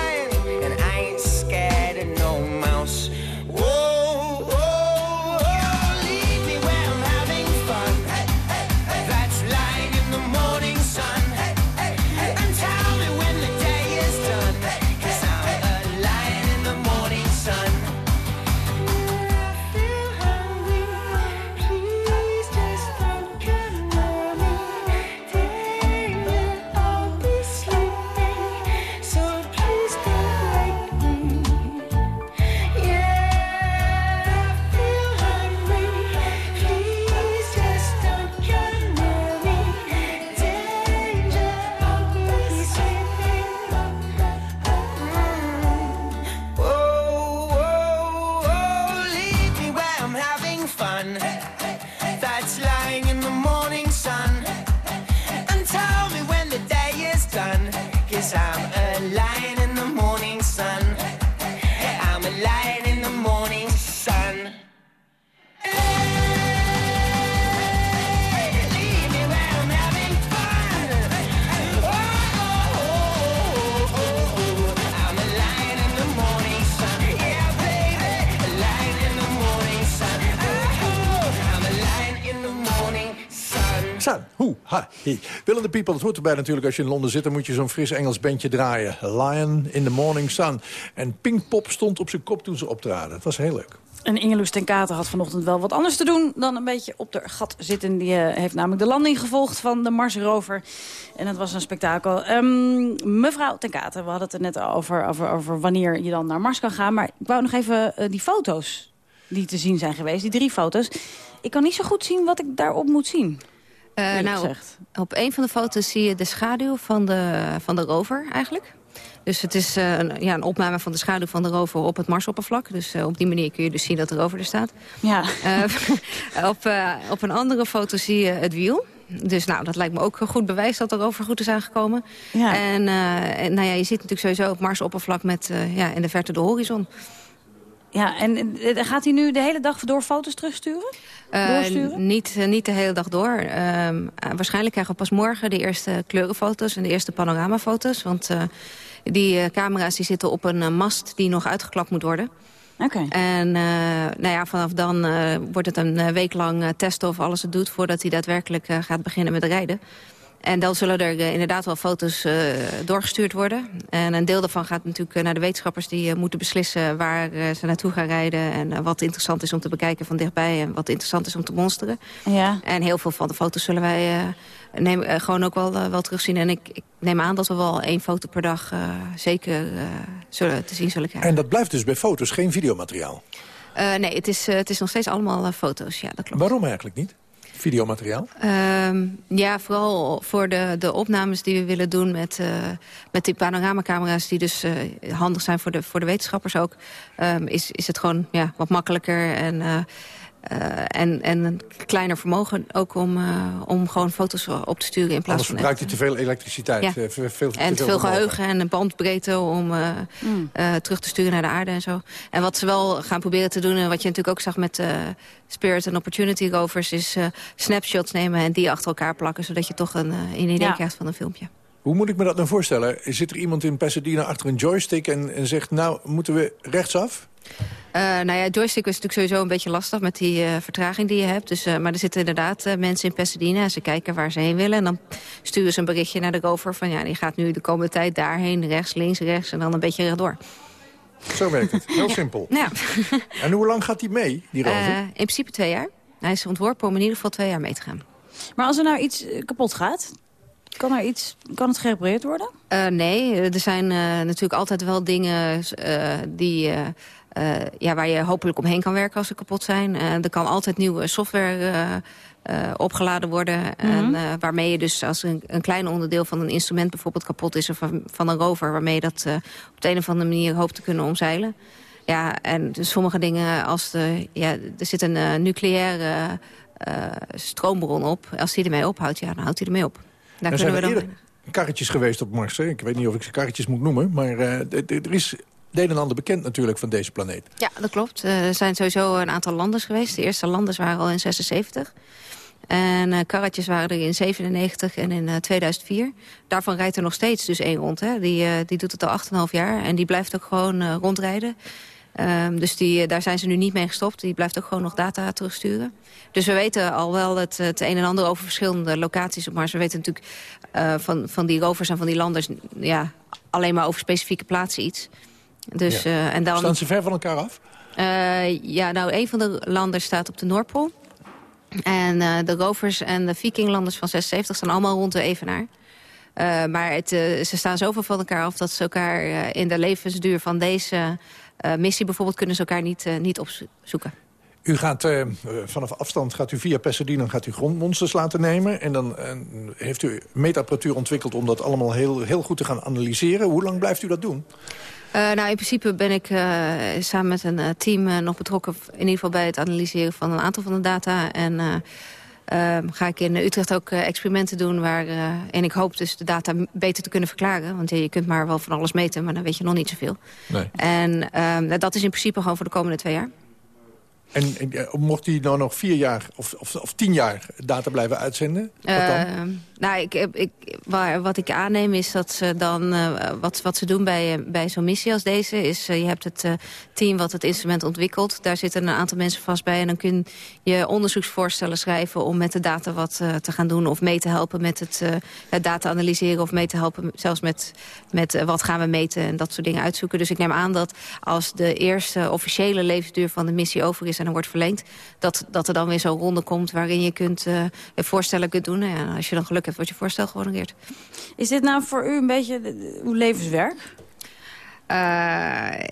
[SPEAKER 21] People, dat hoort erbij natuurlijk. Als je in Londen zit, dan moet je zo'n fris Engels bandje draaien. Lion in the morning sun. En Pinkpop stond op zijn kop toen ze optraden. Dat was heel leuk.
[SPEAKER 3] En Ingeloes ten Kater had vanochtend wel wat anders te doen dan een beetje op de gat zitten. Die eh, heeft namelijk de landing gevolgd van de Mars rover. En dat was een spektakel. Ehm, mevrouw ten Kater, we hadden het er net over, over, over wanneer je dan naar Mars kan gaan. Maar ik wou nog even eh, die foto's die te zien zijn geweest, die drie foto's. Ik kan niet zo goed zien wat ik daarop moet zien.
[SPEAKER 7] Nou, op, een van de foto's zie je de schaduw van de, van de rover eigenlijk. Dus het is uh, een, ja, een opname van de schaduw van de rover op het Marsoppervlak. Dus uh, op die manier kun je dus zien dat de rover er staat.
[SPEAKER 3] Ja. [laughs]
[SPEAKER 7] Op, op een andere foto zie je het wiel. Dus nou, dat lijkt me ook goed bewijs dat de rover goed is aangekomen. Ja. En, en nou ja, je ziet natuurlijk sowieso op Marsoppervlak met ja, in de verte de horizon.
[SPEAKER 3] Ja, en gaat hij nu de hele dag door foto's terugsturen?
[SPEAKER 7] Uh, niet, niet de hele dag door. Uh, waarschijnlijk krijgen we pas morgen de eerste kleurenfoto's en de eerste panoramafoto's. Want uh, die camera's die zitten op een mast die nog uitgeklapt moet worden.
[SPEAKER 3] Oké.
[SPEAKER 7] En uh, nou ja, vanaf dan wordt het een week lang testen of alles het doet... voordat hij daadwerkelijk gaat beginnen met rijden. En dan zullen er uh, inderdaad wel foto's uh, doorgestuurd worden. En een deel daarvan gaat natuurlijk uh, naar de wetenschappers... die moeten beslissen waar ze naartoe gaan rijden... en wat interessant is om te bekijken van dichtbij... en wat interessant is om te monsteren.
[SPEAKER 3] Ja.
[SPEAKER 7] En heel veel van de foto's zullen wij neem, gewoon ook wel, wel terugzien. En ik, ik, neem aan dat we wel één foto per dag zeker zullen, te zien zullen krijgen.
[SPEAKER 2] En dat blijft dus bij foto's, geen videomateriaal?
[SPEAKER 7] nee, het is, het is nog steeds allemaal foto's, ja, dat klopt.
[SPEAKER 2] Waarom eigenlijk niet? Videomateriaal?
[SPEAKER 7] Um, ja, vooral voor de, de opnames die we willen doen met, uh, met die panoramacamera's... die dus uh, handig zijn voor de, voor de wetenschappers ook... Um, is, is het gewoon ja, wat makkelijker en... Uh, uh, en, en een kleiner vermogen ook om, uh, om gewoon foto's op te sturen in plaats
[SPEAKER 2] Anders
[SPEAKER 7] van...
[SPEAKER 2] verbruikt hij te veel elektriciteit.
[SPEAKER 7] Ja.
[SPEAKER 2] Uh, veel,
[SPEAKER 7] en te veel, geheugen en een bandbreedte om mm. terug te sturen naar de aarde en zo. En wat ze wel gaan proberen te doen, en wat je natuurlijk ook zag met Spirit and Opportunity rovers... is snapshots nemen en die achter elkaar plakken... zodat je toch een, een idee ja. krijgt van een filmpje.
[SPEAKER 2] Hoe moet ik me dat nou voorstellen? Zit er iemand in Pasadena achter een joystick en, en zegt... nou, moeten we rechtsaf?
[SPEAKER 7] Uh, nou ja, joystick is natuurlijk sowieso een beetje lastig met die uh, vertraging die je hebt. Dus, uh, maar er zitten inderdaad mensen in Pasadena en ze kijken waar ze heen willen. En dan sturen ze een berichtje naar de rover van... ja, die gaat nu de komende tijd daarheen, rechts, links, rechts en dan een beetje rechtdoor.
[SPEAKER 2] Zo werkt het. Heel simpel.
[SPEAKER 7] Ja. [laughs]
[SPEAKER 2] en hoe lang gaat die mee, die rover?
[SPEAKER 7] in principe twee jaar. Hij is ontworpen om in ieder geval twee jaar mee te gaan.
[SPEAKER 3] Maar als er nou iets kapot gaat, kan, er iets, kan het gerepareerd worden?
[SPEAKER 7] Uh, nee, er zijn uh, natuurlijk altijd wel dingen uh, die, ja, waar je hopelijk omheen kan werken als ze kapot zijn. er kan altijd nieuwe software opgeladen worden. Mm -hmm. en, waarmee je dus als een, een klein onderdeel van een instrument bijvoorbeeld kapot is... of van, van een rover, waarmee je dat op de een of andere manier hoopt te kunnen omzeilen. Ja, en dus sommige dingen als de, ja, er zit een nucleaire stroombron op. Als die ermee ophoudt, ja, dan houdt hij ermee op. Daar
[SPEAKER 2] er zijn er eerder karretjes geweest op Mars. Hè? Ik weet niet of ik ze karretjes moet noemen. Maar uh, er is het een bekend natuurlijk van deze planeet.
[SPEAKER 7] Ja, dat klopt. Uh, er zijn sowieso een aantal landers geweest. De eerste landers waren al in 76. En uh, karretjes waren er in 97 en in uh, 2004. Daarvan rijdt er nog steeds dus één rond. Hè. Die, die doet het al 8,5 jaar. En die blijft ook gewoon rondrijden. Um, dus die, daar zijn ze nu niet mee gestopt. Die blijft ook gewoon nog data terugsturen. Dus we weten al wel het, het een en ander over verschillende locaties op Mars. We weten natuurlijk van, van die rovers en van die landers... Ja, alleen maar over specifieke plaatsen iets. Dus,
[SPEAKER 2] ja.
[SPEAKER 7] uh, en dan,
[SPEAKER 2] Staan ze ver van elkaar af?
[SPEAKER 7] Uh, ja, nou, een van de landers staat op de Noordpool. En de rovers en de vikinglanders van 76 staan allemaal rond de Evenaar. Uh, maar het, uh, ze staan zoveel van elkaar af dat ze elkaar in de levensduur van deze missie bijvoorbeeld kunnen ze elkaar niet, niet opzoeken.
[SPEAKER 2] U gaat vanaf afstand gaat u via Pasadena gaat u grondmonsters laten nemen. En dan heeft u meetapparatuur ontwikkeld om dat allemaal heel, heel goed te gaan analyseren. Hoe lang blijft u dat doen?
[SPEAKER 7] Uh, nou, in principe ben ik uh, samen met een uh, team nog betrokken... in ieder geval bij het analyseren van een aantal van de data. En uh, ga ik in Utrecht ook experimenten doen... Waar, en ik hoop dus de data beter te kunnen verklaren. Want je kunt maar wel van alles meten, maar dan weet je nog niet zoveel.
[SPEAKER 2] Nee.
[SPEAKER 7] En dat is in principe gewoon voor de komende twee jaar.
[SPEAKER 2] En, en mocht hij nou nog vier jaar of, of, of tien jaar data blijven uitzenden? Wat dan?
[SPEAKER 7] nou, ik, ik, wat ik aanneem is dat ze dan... Uh, wat, wat ze doen bij, bij zo'n missie als deze... is je hebt het team wat het instrument ontwikkelt. Daar zitten een aantal mensen vast bij. En dan kun je onderzoeksvoorstellen schrijven... om met de data wat te gaan doen. Of mee te helpen met het, het data analyseren. Of mee te helpen zelfs met, met wat gaan we meten. En dat soort dingen uitzoeken. Dus ik neem aan dat als de eerste officiële levensduur van de missie over is... en dan wordt verlengd... dat, dat er dan weer zo'n ronde komt waarin je kunt, voorstellen kunt doen. Nou ja, als je dan geluk hebt wordt je voorstel gehonoreerd.
[SPEAKER 3] Is dit nou voor u een beetje uw levenswerk?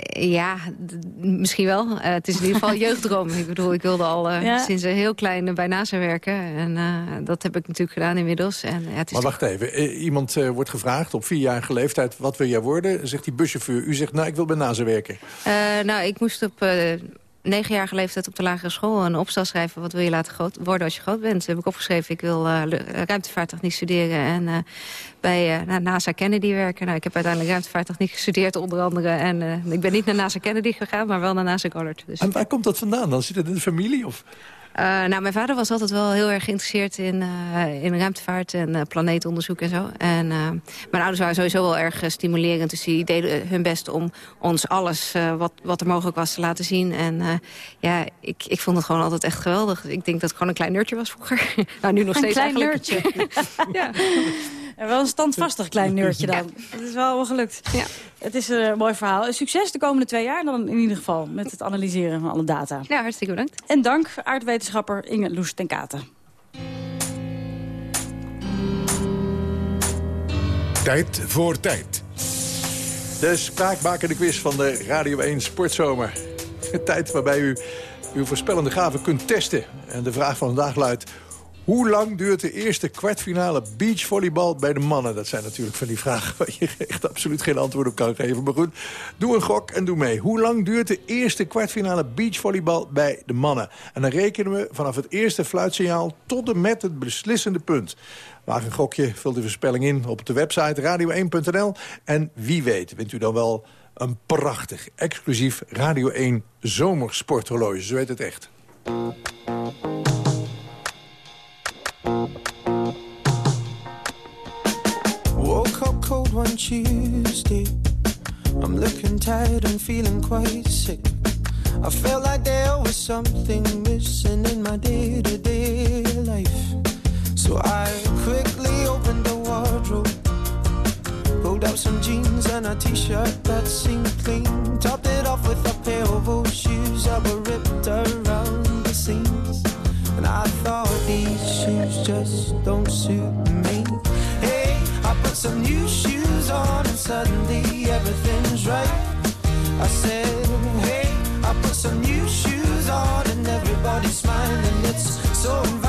[SPEAKER 7] ja, misschien wel. Uh, het is in ieder geval een [laughs] jeugddroom. ik bedoel, ik wilde al uh, ja. sinds heel klein bij NASA werken. En uh, dat heb ik natuurlijk gedaan inmiddels. En, ja, het is
[SPEAKER 2] maar wacht even. Iemand wordt gevraagd op vierjarige leeftijd... wat wil jij worden? Zegt die buschauffeur. U zegt, nou, ik wil bij NASA werken.
[SPEAKER 7] nou, ik moest op negenjarige leeftijd op de lagere school een opstel schrijven... wat wil je laten groot worden als je groot bent. Toen heb ik opgeschreven, ik wil uh, ruimtevaarttechniek studeren... en uh, bij uh, NASA Kennedy werken. Nou, ik heb uiteindelijk ruimtevaarttechniek gestudeerd onder andere. En ik ben niet naar NASA Kennedy gegaan, maar wel naar NASA Goddard.
[SPEAKER 2] Dus. En waar komt dat vandaan dan? Zit het in de familie? Of?
[SPEAKER 7] Uh, nou, mijn vader was altijd wel heel erg geïnteresseerd in, uh, in ruimtevaart en uh, planeetonderzoek en zo. En mijn ouders waren sowieso wel erg stimulerend. Dus die deden hun best om ons alles wat, wat er mogelijk was te laten zien. En ja, ik, ik vond het gewoon altijd echt geweldig. Ik denk dat ik gewoon een klein nerdje was vroeger. [laughs] nou, nu nog
[SPEAKER 3] een
[SPEAKER 7] steeds
[SPEAKER 3] klein nerdje. [laughs] ja. En wel een standvastig klein neurtje dan. Dat is wel gelukt. Ja. Het is een mooi verhaal. Succes de komende twee jaar dan in ieder geval. Met het analyseren van alle data.
[SPEAKER 7] Ja, hartstikke bedankt.
[SPEAKER 3] En dank aardwetenschapper Inge Loes ten Katen.
[SPEAKER 1] Tijd voor tijd.
[SPEAKER 2] De spraakmakende quiz van de Radio 1 Sportzomer. Een tijd waarbij u uw voorspellende gaven kunt testen. En de vraag van vandaag luidt... Hoe lang duurt de eerste kwartfinale beachvolleybal bij de mannen? Dat zijn natuurlijk van die vragen waar je [laughs] echt absoluut geen antwoord op kan geven. Maar goed, doe een gok en doe mee. Hoe lang duurt de eerste kwartfinale beachvolleybal bij de mannen? En dan rekenen we vanaf het eerste fluitsignaal tot en met het beslissende punt. Waag een gokje, vul de voorspelling in op de website radio1.nl. En wie weet wint u dan wel een prachtig, exclusief Radio 1 zomersporthorloge. Zo weet het echt.
[SPEAKER 22] Woke up cold one Tuesday. I'm looking tired and feeling quite sick. I felt like there was something missing in my day to day life. So I quickly opened the wardrobe, pulled out some jeans and a t shirt that seemed clean, topped it off with a pair of suddenly everything's right. I said, hey, I put some new shoes on and everybody's smiling. It's so inviting.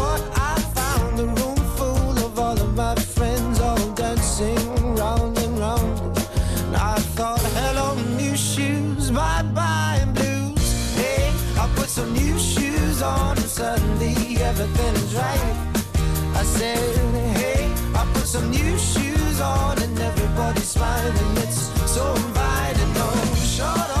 [SPEAKER 22] suddenly everything is right. I said, hey, I put some new shoes on and everybody's smiling. It's so inviting. No short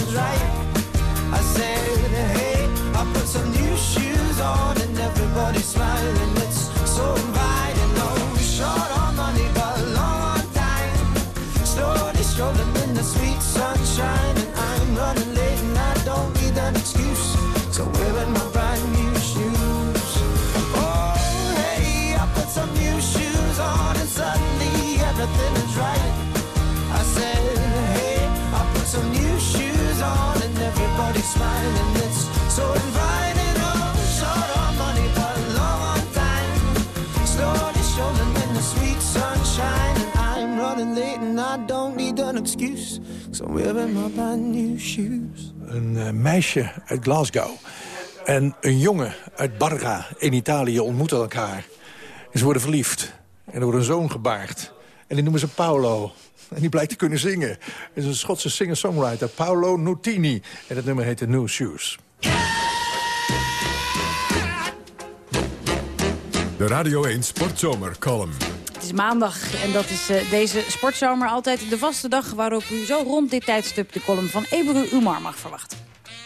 [SPEAKER 22] on and everybody's smiling. It's so inviting. No oh, short on money, but long on time. Slowly strolling in the sweet sunshine, and I'm running late and I don't need an excuse. So wearing my brand new shoes. Oh, hey, I put some new shoes on and suddenly everything is right. I said, hey, I put some new shoes on and everybody's smiling. It's so inviting. I don't need an excuse. So I'm wearing my brand new shoes.
[SPEAKER 2] Een uh, meisje uit Glasgow en een jongen uit Barga in Italië ontmoeten elkaar. En ze worden verliefd. En er wordt een zoon gebaard. En die noemen ze Paolo. En die blijkt te kunnen zingen. Het is een Schotse singer-songwriter, Paolo Nutini. En het nummer heet The New Shoes.
[SPEAKER 1] De Radio 1 Sportzomer column.
[SPEAKER 3] Maandag en dat is uh, deze sportzomer altijd de vaste dag... waarop u zo rond dit tijdstip de column van Ebru Umar mag verwachten.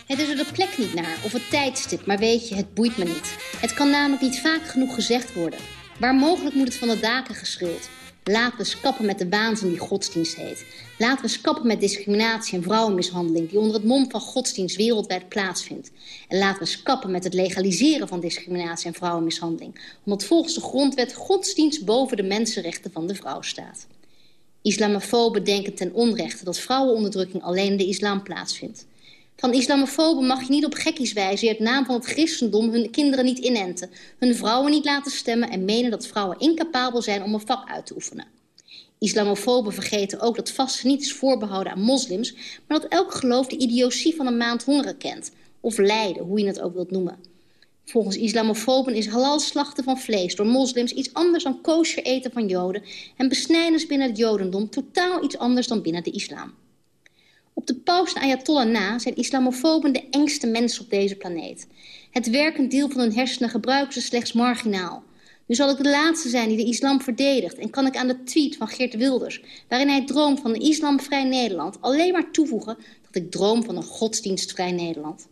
[SPEAKER 23] Het is er de plek niet naar of het tijdstip, maar weet je, het boeit me niet. Het kan namelijk niet vaak genoeg gezegd worden. Waar mogelijk moet het van de daken geschreeuwd. Laten we skappen met de waanzin die godsdienst heet. Laten we skappen met discriminatie en vrouwenmishandeling... die onder het mom van godsdienst wereldwijd plaatsvindt. En laten we skappen met het legaliseren van discriminatie en vrouwenmishandeling... omdat volgens de grondwet godsdienst boven de mensenrechten van de vrouw staat. Islamofoben denken ten onrechte dat vrouwenonderdrukking alleen in de islam plaatsvindt. Van islamofoben mag je niet op gekkies wijzen... het naam van het christendom hun kinderen niet inenten... hun vrouwen niet laten stemmen... en menen dat vrouwen incapabel zijn om een vak uit te oefenen. Islamofoben vergeten ook dat vasten niet is voorbehouden aan moslims... maar dat elk geloof de idiotie van een maand hongeren kent. Of lijden, hoe je het ook wilt noemen. Volgens islamofoben is halal slachten van vlees door moslims iets anders dan kosher eten van joden... en besnijders binnen het jodendom totaal iets anders dan binnen de islam. Op de paus en Ayatollah na zijn islamofoben de engste mensen op deze planeet. Het werkend deel van hun hersenen gebruiken ze slechts marginaal. Nu zal ik de laatste zijn die de islam verdedigt... en kan ik aan de tweet van Geert Wilders... waarin hij droomt van een islamvrij Nederland... alleen maar toevoegen dat ik droom van een godsdienstvrij Nederland.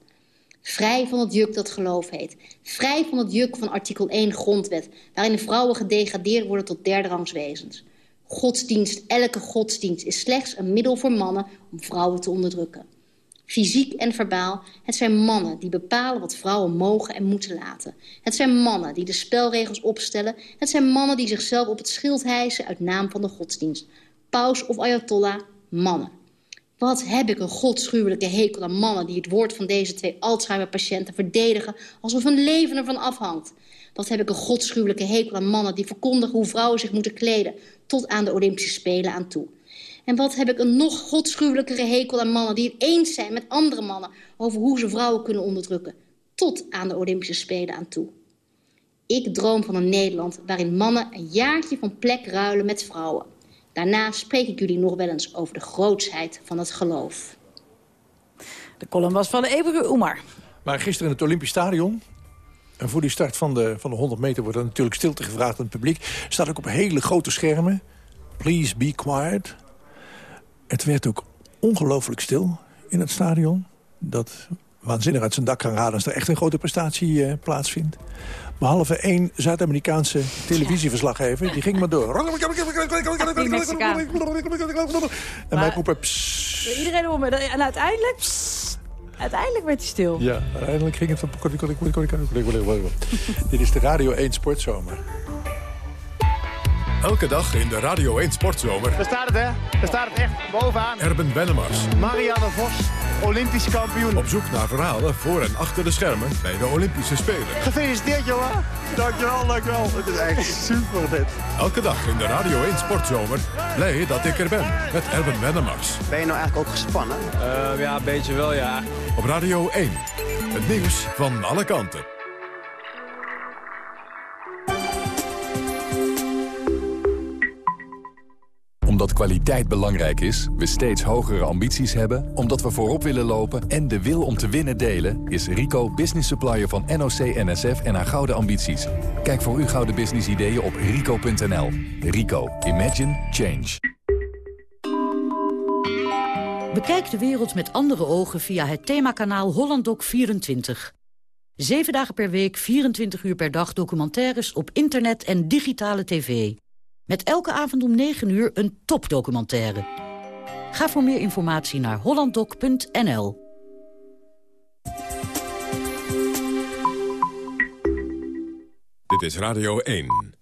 [SPEAKER 23] Vrij van het juk dat geloof heet. Vrij van het juk van artikel 1 grondwet... waarin vrouwen gedegradeerd worden tot derderangswezens. Godsdienst, elke godsdienst, is slechts een middel voor mannen om vrouwen te onderdrukken. Fysiek en verbaal, het zijn mannen die bepalen wat vrouwen mogen en moeten laten. Het zijn mannen die de spelregels opstellen. Het zijn mannen die zichzelf op het schild hijsen uit naam van de godsdienst. Paus of Ayatollah, mannen. Wat heb ik een godschuwelijke hekel aan mannen die het woord van deze twee Alzheimer-patiënten verdedigen alsof hun leven ervan afhangt. Wat heb ik een godschuwelijke hekel aan mannen die verkondigen hoe vrouwen zich moeten kleden tot aan de Olympische Spelen aan toe. En wat heb ik een nog godschuwelijkere hekel aan mannen... die het eens zijn met andere mannen over hoe ze vrouwen kunnen onderdrukken. Tot aan de Olympische Spelen aan toe. Ik droom van een Nederland waarin mannen een jaartje van plek ruilen met vrouwen. Daarna spreek ik jullie nog wel eens over de grootsheid van het geloof.
[SPEAKER 3] De column was van Ebru Oemar.
[SPEAKER 2] Maar gisteren in het Olympisch Stadion en voor die start van de, van de 100 meter wordt er natuurlijk stilte gevraagd aan het publiek. Staat ook op hele grote schermen. Please be quiet. Het werd ook ongelooflijk stil in het stadion. Dat waanzinnig uit zijn dak kan raden als er echt een grote prestatie uh, plaatsvindt. Behalve één Zuid-Amerikaanse televisieverslaggever. Die ging maar door. En wij roepen...
[SPEAKER 3] Iedereen om. En uiteindelijk... Uiteindelijk werd hij stil.
[SPEAKER 2] Ja, uiteindelijk ging het van... Dit is de Radio 1 Sportzomer.
[SPEAKER 1] Elke dag in de Radio 1 Sportzomer.
[SPEAKER 24] Daar staat het, hè? Daar staat het echt bovenaan.
[SPEAKER 1] Erben Wennemars.
[SPEAKER 24] Marianne Vos, Olympisch kampioen.
[SPEAKER 1] Op zoek naar verhalen voor en achter de schermen bij de Olympische Spelen.
[SPEAKER 24] Gefeliciteerd, jongen. Dankjewel, dankjewel. Het is echt super dit.
[SPEAKER 1] Elke dag in de Radio 1 Sportzomer. Blij dat ik er ben met Erben Wennemars.
[SPEAKER 24] Ben je nou eigenlijk ook gespannen?
[SPEAKER 13] Uh, ja, een beetje wel, ja.
[SPEAKER 1] Op Radio 1. Het nieuws van alle kanten.
[SPEAKER 25] Omdat kwaliteit belangrijk is, we steeds hogere ambities hebben... omdat we voorop willen lopen en de wil om te winnen delen... is Rico business supplier van NOC, NSF en haar gouden ambities. Kijk voor uw gouden business ideeën op rico.nl. Rico. Imagine. Change.
[SPEAKER 26] Bekijk de wereld met andere ogen via het themakanaal HollandDoc24. Zeven dagen per week, 24 uur per dag documentaires op internet en digitale tv. Met elke avond om 9 uur een topdocumentaire. Ga voor meer informatie naar hollanddoc.nl.
[SPEAKER 1] Dit is Radio 1.